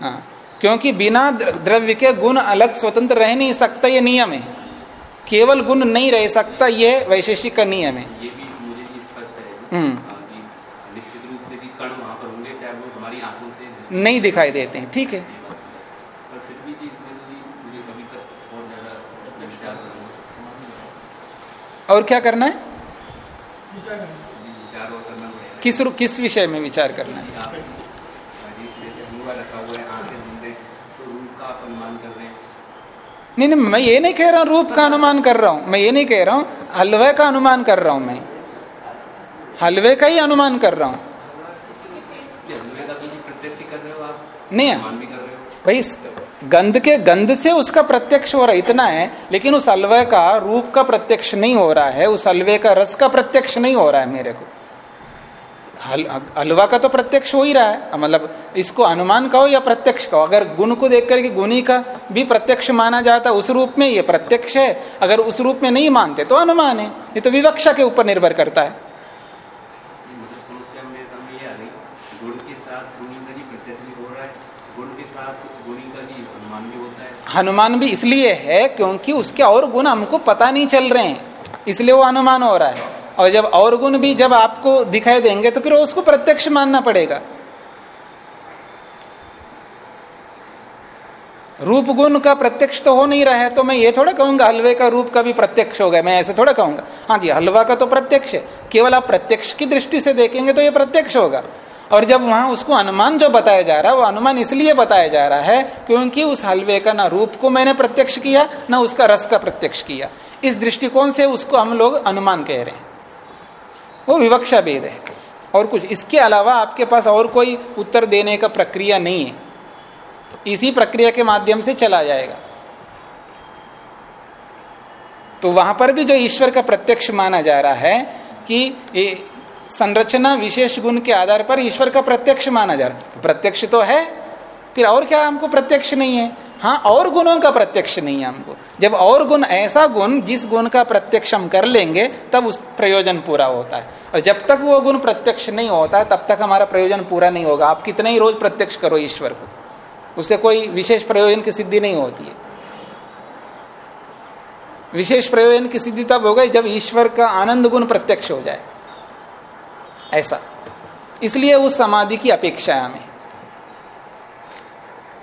हाँ। क्योंकि बिना द्रव्य के गुण अलग स्वतंत्र रह नहीं सकता ये नियम है। केवल गुण नहीं रह सकता ये वैशेषिक का नियम है। हम्म। नहीं दिखाई देते हैं ठीक है? और क्या करना है? किस किस विषय में विचार करना है। नहीं नहीं मैं ये नहीं कह रहा हूँ रूप का अनुमान कर रहा हूँ। मैं ये नहीं कह रहा हूँ हलवे का अनुमान कर रहा हूँ मैं। हलवे का ही अनुमान कर रहा हूँ। नहीं भाई, गंध के गंध से उसका प्रत्यक्ष हो रहा है, इतना है, लेकिन उस अलवय का रूप का प्रत्यक्ष नहीं हो रहा है, उस अलवे का रस का प्रत्यक्ष नहीं हो रहा है मेरे को। अलवा का तो प्रत्यक्ष हो ही रहा है मतलब इसको अनुमान कहो या प्रत्यक्ष कहो? अगर गुण को देख करके गुणी का भी प्रत्यक्ष माना जाता उस रूप में ये प्रत्यक्ष है, अगर उस रूप में नहीं मानते तो अनुमान है, ये तो विवक्षा के ऊपर निर्भर करता है। हनुमान भी इसलिए है क्योंकि उसके और गुण हमको पता नहीं चल रहे हैं। इसलिए वो अनुमान हो रहा है। और जब और गुण भी जब आपको दिखाई देंगे तो फिर उसको प्रत्यक्ष मानना पड़ेगा। रूप गुण का प्रत्यक्ष तो हो नहीं रहा है तो मैं ये थोड़ा कहूँगा, हलवे का रूप का भी प्रत्यक्ष हो गया, मैं ऐसे थोड़ा कहूँगा। हाँ जी, हलवा का तो प्रत्यक्ष है। केवल आप प्रत्यक्ष की दृष्टि से देखेंगे तो ये प्रत्यक्ष होगा। और जब वहाँ उसको अनुमान जो बताया जा रहा है, वो अनुमान इसलिए बताया जा रहा है क्योंकि उस हलवे का ना रूप को मैंने प्रत्यक्ष किया, ना उसका रस का प्रत्यक्ष किया। इस दृष्टिकोण से उसको हम लोग अनुमान कह रहे हैं। वो विवक्षा भेद है। और कुछ, इसके अलावा आपके पास और कोई उत्तर देने का प्रक्रिया नहीं है। इसी प्रक्रिया के माध्यम से चला जाएगा। तो वहाँ पर भी जो ईश्वर का प्रत्यक्ष माना जा रहा है कि संरचना विशेष गुण के आधार पर ईश्वर का प्रत्यक्ष माना जा रहा प्रत्यक्ष तो है, फिर और क्या हमको प्रत्यक्ष नहीं है? हाँ और गुणों का प्रत्यक्ष नहीं है हमको। जब और गुण, ऐसा गुण, जिस गुण का प्रत्यक्ष हम कर लेंगे, तब उस प्रयोजन पूरा होता है। और जब तक वो गुण प्रत्यक्ष नहीं होता है, तब तक हमारा प्रयोजन पूरा नहीं होगा। आप कितने ही रोज प्रत्यक्ष करो ईश्वर को। उससे कोई विशेष प्रयोजन की सिद्धि नहीं होती है। विशेष प्रयोजन की सिद्धि तब हो गई जब ईश्वर का आनंद गुण प्रत्यक्ष हो जाए। ऐसा। इसलिए उस समाधि की अपेक्षा है हमें।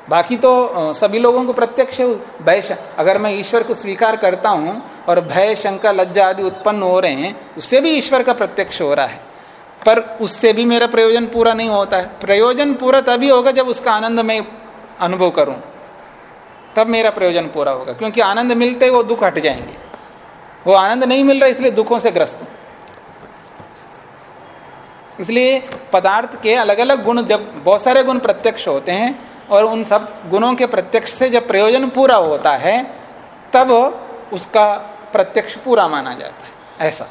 बाकी तो सभी लोगों को प्रत्यक्ष भय अगर मैं ईश्वर को स्वीकार करता हूँ और भय, शंका, लज्जा आदि उत्पन्न हो रहे हैं, उससे भी ईश्वर का प्रत्यक्ष हो रहा है। पर उससे भी मेरा प्रयोजन पूरा नहीं होता है। प्रयोजन पूरा तभी होगा जब उसका आनंद मैं अनुभव करूँ। तब मेरा प्रयोजन पूरा होगा, क्योंकि आनंद मिलते ही वो दुख हट जाएँगे। वो आनंद नहीं मिल रहा, इसलिए दुखों से ग्रस्त हूँ। इसलिए पदार्थ के अलग अलग गुण जब, बहुत सारे गुण प्रत्यक्ष होते हैं, और उन सब गुणों के प्रत्यक्ष से जब प्रयोजन पूरा होता है, तब उसका प्रत्यक्ष पूरा माना जाता है। ऐसा।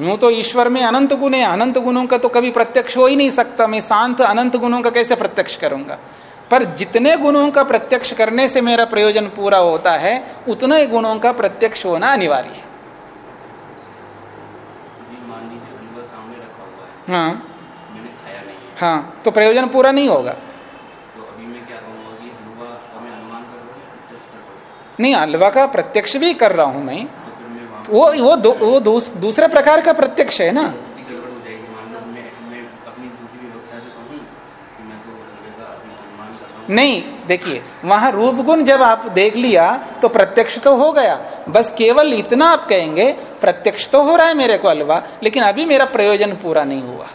यूँ तो ईश्वर में अनंत गुण है, अनंत गुणों का तो कभी प्रत्यक्ष हो ही नहीं सकता, मैं शांत अनंत गुणों का कैसे प्रत्यक्ष करूँगा? पर जितने गुणों का प्रत्यक्ष करने से मेरा प्रयोजन पूरा होता है, उतने गुणों का प्रत्यक्ष होना अनिवार्य है। हाँ। मैंने खाया नहीं हाँ। तो प्रयोजन पूरा नहीं होगा। तो अभी मैं क्या कि हलवा का मैं अनुमान हूँ कर रहा हूँ? नहीं हलवा का प्रत्यक्ष भी कर रहा हूँ मैं। तो मैं वो वो दू, वो दूस, दूसरे प्रकार का प्रत्यक्ष है ना। नहीं देखिए वहाँ रूप गुण जब आप देख लिया तो प्रत्यक्ष तो हो गया। बस केवल इतना आप कहेंगे प्रत्यक्ष तो हो रहा है मेरे को हलवा लेकिन अभी मेरा प्रयोजन पूरा नहीं हुआ।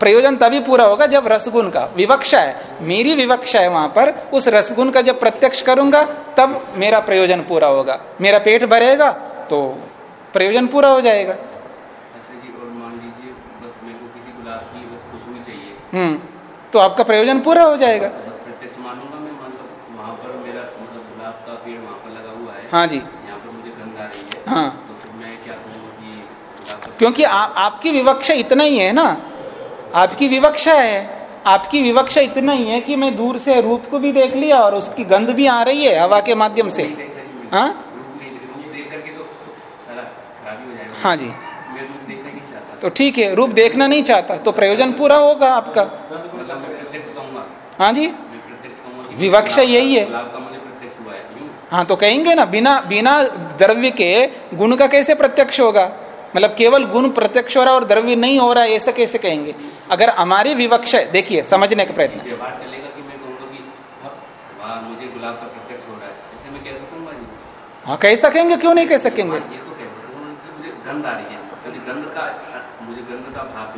प्रयोजन तभी पूरा होगा जब रसगुण का विवक्षा है। मेरी विवक्षा है वहाँ पर उस रसगुण का जब प्रत्यक्ष करूँगा तब मेरा प्रयोजन पूरा होगा। मेरा पेट भरेगा तो प्रयोजन पूरा हो जाएगा। ऐसे कि और मान लीजिए बस मेरे को किसी गुलाब की खुशबू चाहिए। हम्म तो आपका प्रयोजन पूरा हो जाएगा बस प्रत्यक्ष मानूँगा मैं मान लो वहाँ पर मेरा मतलब गुलाब का पेड़ वहाँ पर लगा हुआ है जी। यहाँ पर मुझे गंध आ रही है। हाँ। तो फिर मैं क्या कहूँगा कि क्योंकि आ, आपकी विवक्षा इतना ही है ना। आपकी विवक्षा है। आपकी विवक्षा इतना ही है कि मैं दूर से रूप को भी देख लिया और उसकी गंध भी आ रही है हवा के माध्यम से। हाँ? तो हो जी। तो ठीक है रूप देखना नहीं चाहता। तो प्रयोजन पूरा होगा आपका। मतलब हाँ जी। विवक्षा यही है। गुलाब का मुझे प्रत्यक्ष हुआ है तो कहेंगे ना बिना बिना द्रव्य के गुण का कैसे प्रत्यक्ष होगा? मतलब केवल गुण प्रत्यक्ष हो रहा और द्रव्य नहीं हो रहा है ऐसा कैसे कहेंगे? अगर हमारी विवक्षा देखिए समझने का प्रयत्न। चलेगा कि मैं कि हाँ, मुझे गुलाब का प्रत्यक्ष हो रहा है ऐसे मैं कह सकूँगा जी हाँ कह सकेंगे क्यों नहीं कह सकेंगे? हाँ,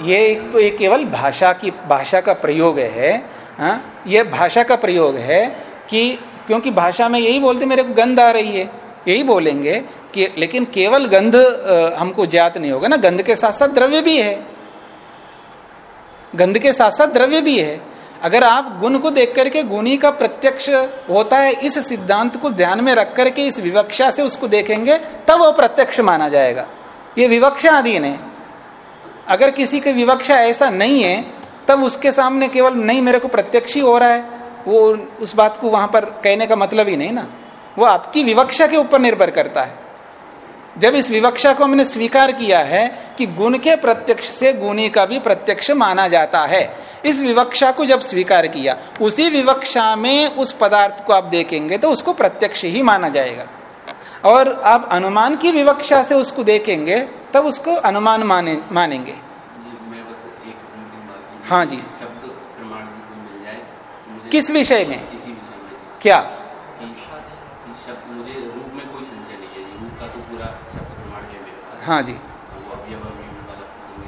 ये तो तो ये केवल भाषा की भाषा का प्रयोग है हाँ ये भाषा का प्रयोग है कि क्योंकि भाषा में यही बोलते, मेरे को गंध आ रही है। यही बोलेंगे कि, लेकिन केवल गंध हमको ज्ञात नहीं होगा ना। गंध के साथ साथ द्रव्य भी है। गंध के साथ साथ द्रव्य भी है। अगर आप गुण को देख करके, गुणी का प्रत्यक्ष होता है, इस सिद्धांत को ध्यान में रख करके, इस विवक्षा से उसको देखेंगे, तब वो प्रत्यक्ष माना जाएगा। ये विवक्षा अधीन है। अगर किसी की विवक्षा ऐसा नहीं है, तब उसके सामने केवल, नहीं, मेरे को प्रत्यक्ष ही हो रहा है। वो उस बात को वहाँ पर कहने का मतलब ही नहीं ना वो आपकी विवक्षा के ऊपर निर्भर करता है जब इस विवक्षा को हमने स्वीकार किया है कि गुण के प्रत्यक्ष से गुणी का भी प्रत्यक्ष माना जाता है इस विवक्षा को जब स्वीकार किया उसी विवक्षा में उस पदार्थ को आप देखेंगे तो उसको प्रत्यक्ष ही माना जाएगा और आप अनुमान की विवक्षा से उसको देखेंगे तब उसको अनुमान माने मानेंगे जी मैं बस एक अंतिम बात बोलूँ। हाँ जी। किस विषय में? क्या? मुझे रूप में कोई संशय नहीं है रूप का तो पूरा शब्द प्रमाण है मेरे पास। हाँ जी।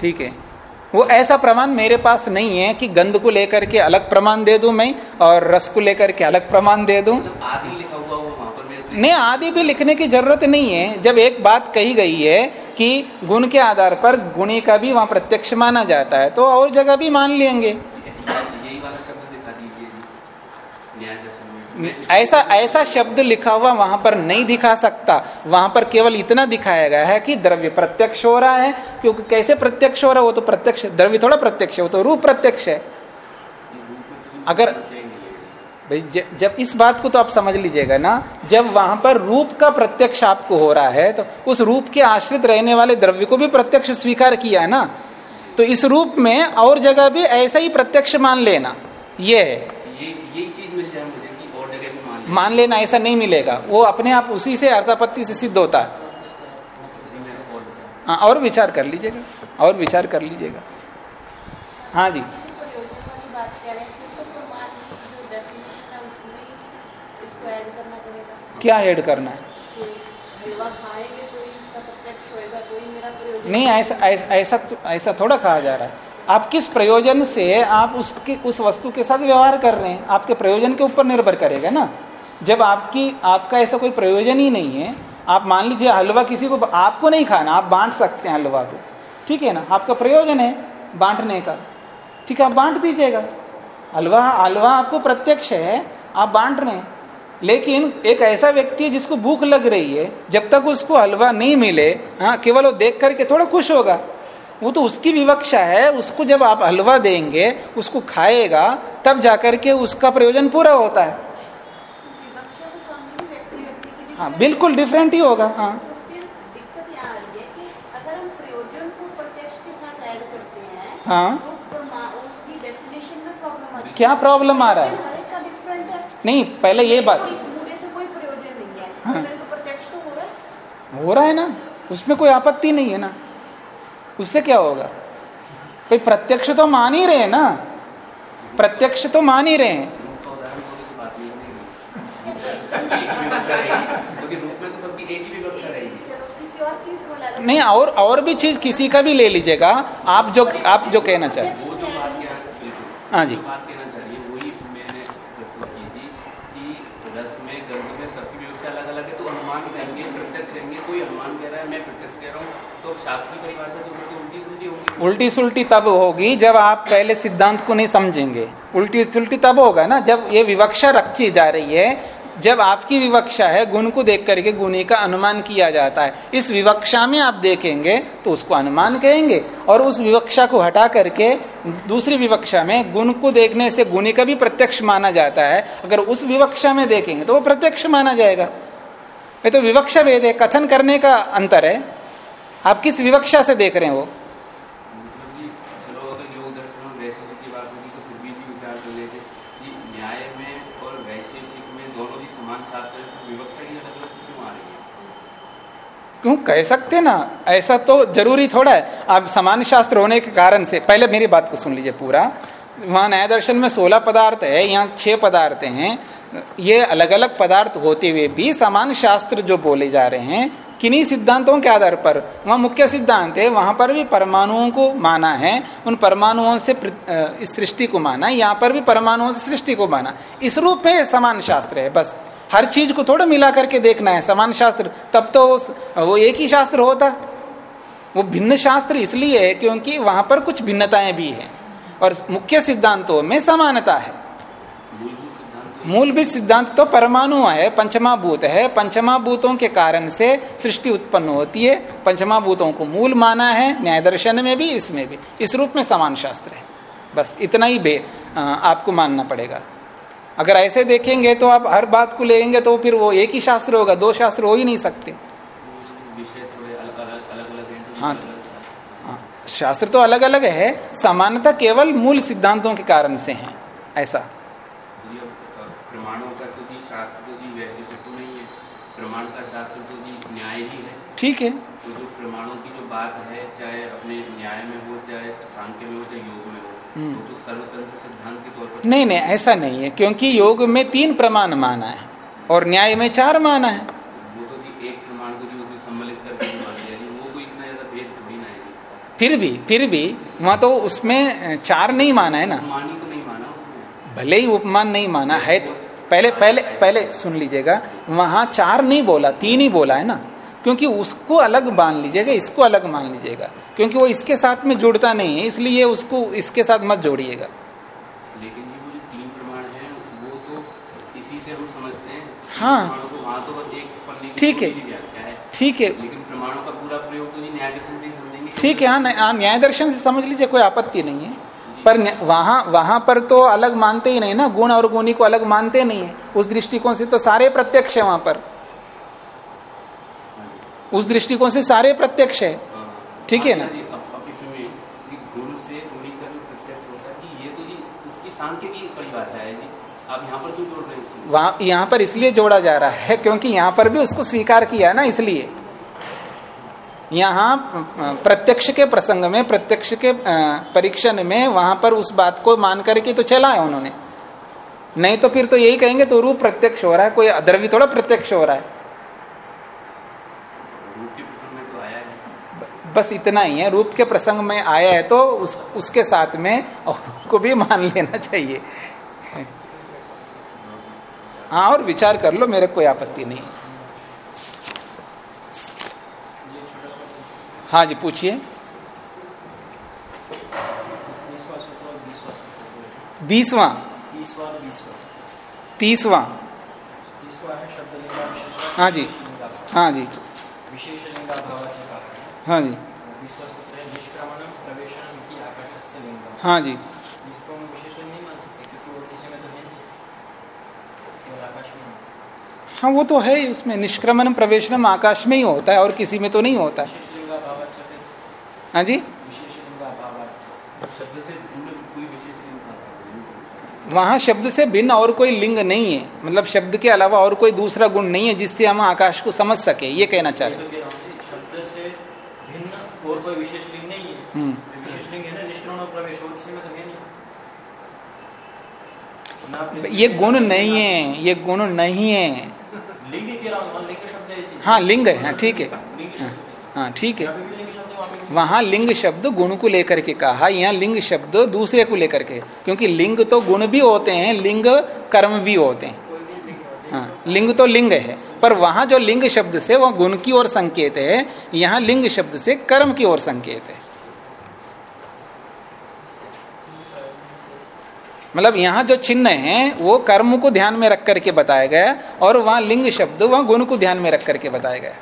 ठीक है। वो ऐसा प्रमाण मेरे पास नहीं है कि गंध को लेकर के अलग प्रमाण दे दूँ मैं और रस को लेकर के अलग प्रमाण दे दूँ। मतलब आदि लिखा हुआ वहाँ पर मेरे नहीं आदि भी लिखने की ज़रूरत नहीं है। जब एक बात कही गई है कि गुण के आधार पर गुणी का भी वहाँ प्रत्यक्ष माना जाता है तो और जगह भी मान लेंगे यही वाला शब्द दिखा दीजिए जी न्याय दर्शन में मैं- ऐसा ऐसा शब्द लिखा हुआ वहाँ पर नहीं दिखा सकता। वहाँ पर केवल इतना दिखाया गया है कि द्रव्य प्रत्यक्ष हो रहा है क्योंकि कैसे प्रत्यक्ष हो रहा है? वो तो प्रत्यक्ष द्रव्य थोड़ा प्रत्यक्ष है वो तो रूप प्रत्यक्ष है। अगर भाई जब इस बात को तो आप समझ लीजिएगा ना जब वहाँ पर रूप का प्रत्यक्ष आपको हो रहा है तो उस रूप के आश्रित रहने वाले द्रव्य को भी प्रत्यक्ष स्वीकार किया है ना। तो इस रूप में और जगह भी ऐसा ही प्रत्यक्ष मान लेना। ये है। ये चीज़ मिल जाए मुझे कि और जगह भी मान मान लेना ऐसा नहीं मिलेगा। वो अपने आप उसी से अर्थापत्ति से सिद्ध होता है। हाँ और विचार कर लीजिएगा। और विचार कर लीजिएगा। हाँ जी। क्या ऐड करना है? नहीं ऐसा ऐसा ऐसा थोड़ा कहा जा रहा है। आप किस प्रयोजन से आप उसके, उस वस्तु के साथ व्यवहार कर रहे हैं? आपके प्रयोजन के ऊपर निर्भर करेगा ना। जब आपकी, आपका ऐसा कोई प्रयोजन ही नहीं है, आप मान लीजिए हलवा किसी को, आपको नहीं खाना, आप बांट सकते हैं हलवा को। ठीक है ना? आपका प्रयोजन है बांटने का। ठीक है, आप बांट दीजिएगा। हलवा हलवा आपको प्रत्यक्ष है, आप बांट रहे हैं। लेकिन एक ऐसा व्यक्ति है जिसको भूख लग रही है, जब तक उसको हलवा नहीं मिले हाँ केवल वो देख करके थोड़ा खुश होगा। वो तो उसकी विवक्षा है उसको जब आप हलवा देंगे उसको खाएगा तब जाकर के उसका प्रयोजन पूरा होता है। तो हाँ बिल्कुल डिफरेंट ही होगा हाँ। तो है तो क्या प्रॉब्लम आ रहा है? नहीं पहले ये बात है। हो रहा है ना? उसमें कोई आपत्ति नहीं है ना? उससे क्या होगा? भाई, प्रत्यक्ष तो मान ही रहे हैं ना। प्रत्यक्ष तो मान ही रहे हैं। नहीं, और और भी चीज़ किसी का भी ले लीजिएगा। आप जो आप जो कहना चाहें। वो जो। बात कहना बिल्कुल हाँ जी। चाहिए तो तो शास्त्रीय परिभाषा जो होगी उल्टी सुलटी होगी उल्टी सुल्टी तब होगी जब आप पहले सिद्धांत को नहीं समझेंगे। उल्टी सुल्टी तब होगा ना जब ये विवक्षा रखी जा रही है। जब आपकी विवक्षा है, गुण को देख करके गुणी का अनुमान किया जाता है। इस विवक्षा में आप देखेंगे तो उसको अनुमान कहेंगे और उस विवक्षा को हटा करके दूसरी विवक्षा में गुण को देखने से गुणी का भी प्रत्यक्ष माना जाता है। अगर उस विवक्षा में देखेंगे तो वो प्रत्यक्ष माना जाएगा। ये तो विवक्षा वेद है कथन करने का अंतर है। आप किस विवक्षा से देख रहे हैं? वो मतलब कि चलो अगर योग दर्शन और वैशेषिक की बात होगी तो फिर भी भी विचार कर लेते कि न्याय में और वैशेषिक में दोनों ही समान शास्त्र है तो विवक्षा की अलग अलग क्यों आ रही है क्यों कह सकते ना? ऐसा तो ज़रूरी थोड़ा है। आप समान शास्त्र होने के कारण से, पहले मेरी बात को सुन लीजिए पूरा। वहाँ न्याय दर्शन में सोलह पदार्थ है, यहाँ छह पदार्थ हैं। ये अलग अलग पदार्थ होते हुए भी समान शास्त्र जो बोले जा रहे हैं, किन्हीं सिद्धांतों के आधार पर, वहाँ मुख्य सिद्धांत है, वहाँ पर भी परमाणुओं को माना है, उन परमाणुओं से इस सृष्टि को माना, यहाँ पर भी परमाणुओं से सृष्टि को माना। इस रूप में समान शास्त्र है, बस। हर चीज़ को थोड़ा मिला करके देखना है समान शास्त्र। तब तो वो एक ही शास्त्र होता। वो भिन्न शास्त्र इसलिए है क्योंकि वहाँ पर कुछ भिन्नताएँ भी हैं। और मुख्य सिद्धांतों में समानता है। मूलभूत सिद्धांत तो परमाणु है पंचमा भूत है। पंचमा भूतों के कारण से सृष्टि उत्पन्न होती है। पंचमा भूतों को मूल माना है, न्याय दर्शन में भी, इसमें भी। इस रूप में समान शास्त्र है। बस इतना ही बे आपको मानना पड़ेगा। अगर ऐसे देखेंगे तो आप हर बात को लेंगे तो फिर वो एक ही शास्त्र होगा दो शास्त्र हो ही नहीं सकते। हैं तो हाँ, हाँ, शास्त्र तो अलग अलग है समानता केवल मूल सिद्धांतों के कारण से है ऐसा। जी, अब, का तो जी तो तो है प्रमाण का शास्त्र तो जी न्याय ही है ठीक है तो जो प्रमाणों की जो बात है चाहे अपने न्याय में हो चाहे सांख्य में हो चाहे योग में हो हम्म। तो सिद्धांत के तौर पर नहीं नहीं ऐसा नहीं है क्योंकि योग में तीन प्रमाण माना है और न्याय में चार माना है। तो फिर भी फिर भी वहाँ तो उसमें चार नहीं माना है ना। तो नहीं माना भले ही उपमान नहीं माना है तो पहले पहले पहले सुन लीजिएगा वहाँ चार नहीं बोला तीन ही बोला है ना। क्योंकि उसको अलग मान लीजिएगा इसको अलग मान लीजिएगा क्योंकि वो इसके साथ में जुड़ता नहीं है इसलिए उसको इसके साथ मत जोड़िएगा लेकिन जी वो जो तीन प्रमाण है वो तो इसी से हम समझते हैं हाँ। प्रमाणों को वहाँ तो बस एक पन्ने की ठीक है। छोटी सी व्याख्या है ठीक है लेकिन प्रमाणों का पूरा प्रयोग तो जी न्याय दर्शन से ही ठीक है हाँ न्याय- हाँ, दर्शन से समझ लीजिए कोई आपत्ति नहीं है। पर वहाँ वहाँ पर तो अलग मानते ही नहीं ना गुण और गुणी को अलग मानते नहीं है। उस दृष्टिकोण से तो सारे प्रत्यक्ष है वहाँ पर। उस दृष्टिकोण से सारे प्रत्यक्ष है। हाँ। ठीक है ना? वहाँ यहाँ पर इसलिए जोड़ा जा रहा है क्योंकि यहाँ पर भी उसको स्वीकार किया है ना इसलिए। यहाँ प्रत्यक्ष के प्रसंग में प्रत्यक्ष के परीक्षण में वहाँ पर उस बात को मान करके तो चला है उन्होंने। नहीं तो फिर तो यही कहेंगे तो रूप प्रत्यक्ष हो रहा है कोई द्रव्य थोड़ा प्रत्यक्ष हो रहा है। तो है बस इतना ही है रूप के प्रसंग में आया है तो उस, उसके साथ में को भी मान लेना चाहिए। हाँ और विचार कर लो मेरे कोई आपत्ति नहीं। हाँ जी पूछिए। बीसवा। तीसवा। है जी। हाँ जी। हाँ जी। हाँ जी इसको हम विशेष लिंग नहीं मान सकते क्योंकि वो किसी में तो है नहीं केवल आकाश में है। हाँ वो तो है ही, उसमें निष्क्रमण प्रवेशनम आकाश में ही होता है और किसी में तो नहीं होता है हाँ जी वहाँ शब्द से भिन्न और कोई लिंग नहीं है मतलब शब्द के अलावा और कोई दूसरा गुण नहीं है जिससे हम आकाश को समझ सके, ये कहना चाह रहे तो शब्द से भिन्न और कोई विशेष लिंग नहीं है। विशेष लिंग है ना निष्करण प्रवेश और किसी में तो है नहीं ये गुण नहीं है, ये गुण नहीं है हूँ लिंग शब्द हाँ लिंग है हाँ ठीक है। हाँ ठीक है। है वहाँ वहाँ लिंग शब्द गुण को लेकर के कहा यहाँ लिंग शब्द दूसरे को लेकर के। क्योंकि लिंग तो गुण भी होते हैं लिंग कर्म भी होते हैं। हाँ लिंग तो लिंग है पर वहाँ जो लिंग शब्द से वह गुण की ओर संकेत है यहाँ लिंग शब्द से कर्म की ओर संकेत है। मतलब यहाँ जो चिन्ह है वो कर्म को ध्यान में रख करके बताया गया और वहाँ लिंग शब्द वहाँ गुण को ध्यान में रख करके बताया गया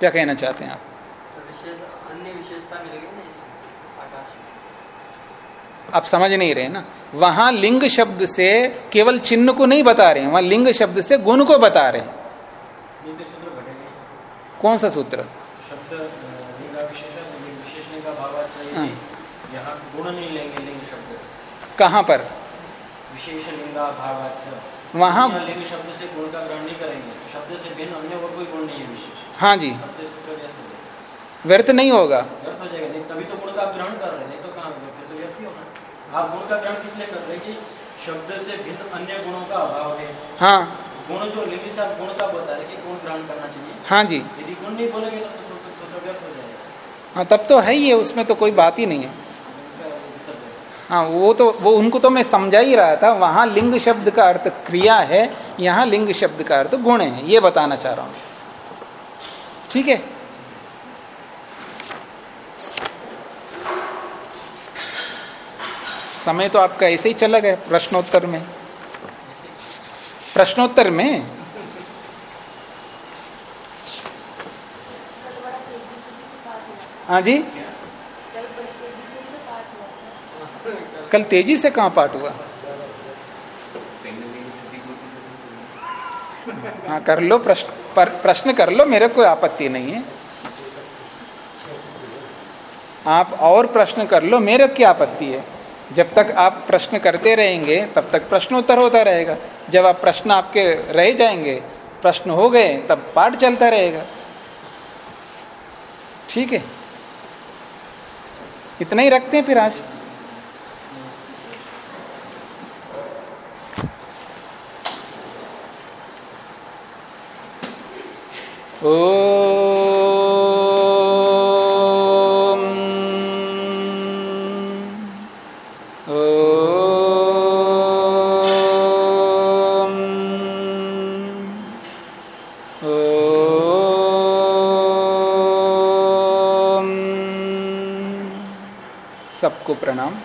क्या कहना चाहते हैं आप? तो विशेष अन्य विशेषता मिलेगी ना इसमें आकाश में? आप समझ नहीं रहे ना? वहाँ लिंग शब्द से केवल चिन्ह को नहीं बता रहे हैं वहाँ लिंग शब्द से गुण को बता रहे हैं। कौन सा सूत्र? शब्द कहाँ पर? विशेष लिंगा भावाच वहाँ- लिंग शब्द से गुण का ग्रहण नहीं करेंगे। शब्द से भिन्न अन्य और कोई गुण नहीं है विशेष। हाँ जी। व्यर्थ हो जाएगा व्यर्थ नहीं होगा। व्यर्थ हो जाएगा। नहीं तभी तो गुण का आप ग्रहण कर रहे हैं। तो कहाँ तो व्यर्थ ही होना आप गुण का ग्रहण किस लिए कर रहे हैं कि शब्द से भिन्न अन्य गुणों का अभाव है? हाँ। गुण जो लिंग से आप गुण का बता रहे कि गुण ग्रहण करना चाहिए। हाँ जी। यदि गुण नहीं बोलेंगे तो सूत्र सूत्र व्यर्थ हो जाएगा। हाँ तब तो है ही है, उसमें तो कोई बात ही नहीं है। हाँ वो तो वो उनको तो मैं समझा ही रहा था, वहाँ लिंग शब्द का अर्थ क्रिया है, यहाँ लिंग शब्द का अर्थ गुण है, ये बताना चाह रहा हूँ। ठीक है? समय तो आपका ऐसे ही चला गया प्रश्नोत्तर में। प्रश्नोत्तर में कल बड़ा तेज़ी से भी पाठ हुआ हाँ जी? कल तेज़ी से कहाँ पाठ हुआ? हाँ कर लो प्रश्न प्रश्न कर लो, मेरे कोई आपत्ति नहीं है। आप और प्रश्न कर लो, मेरे क्या आपत्ति है। जब तक आप प्रश्न करते रहेंगे, तब तक प्रश्नोत्तर होता रहेगा। जब आप प्रश्न आपके रह जाएँगे, प्रश्न हो गए, तब पाठ चलता रहेगा। ठीक है? इतना ही रखते हैं फिर आज। ओम ओम सबको प्रणाम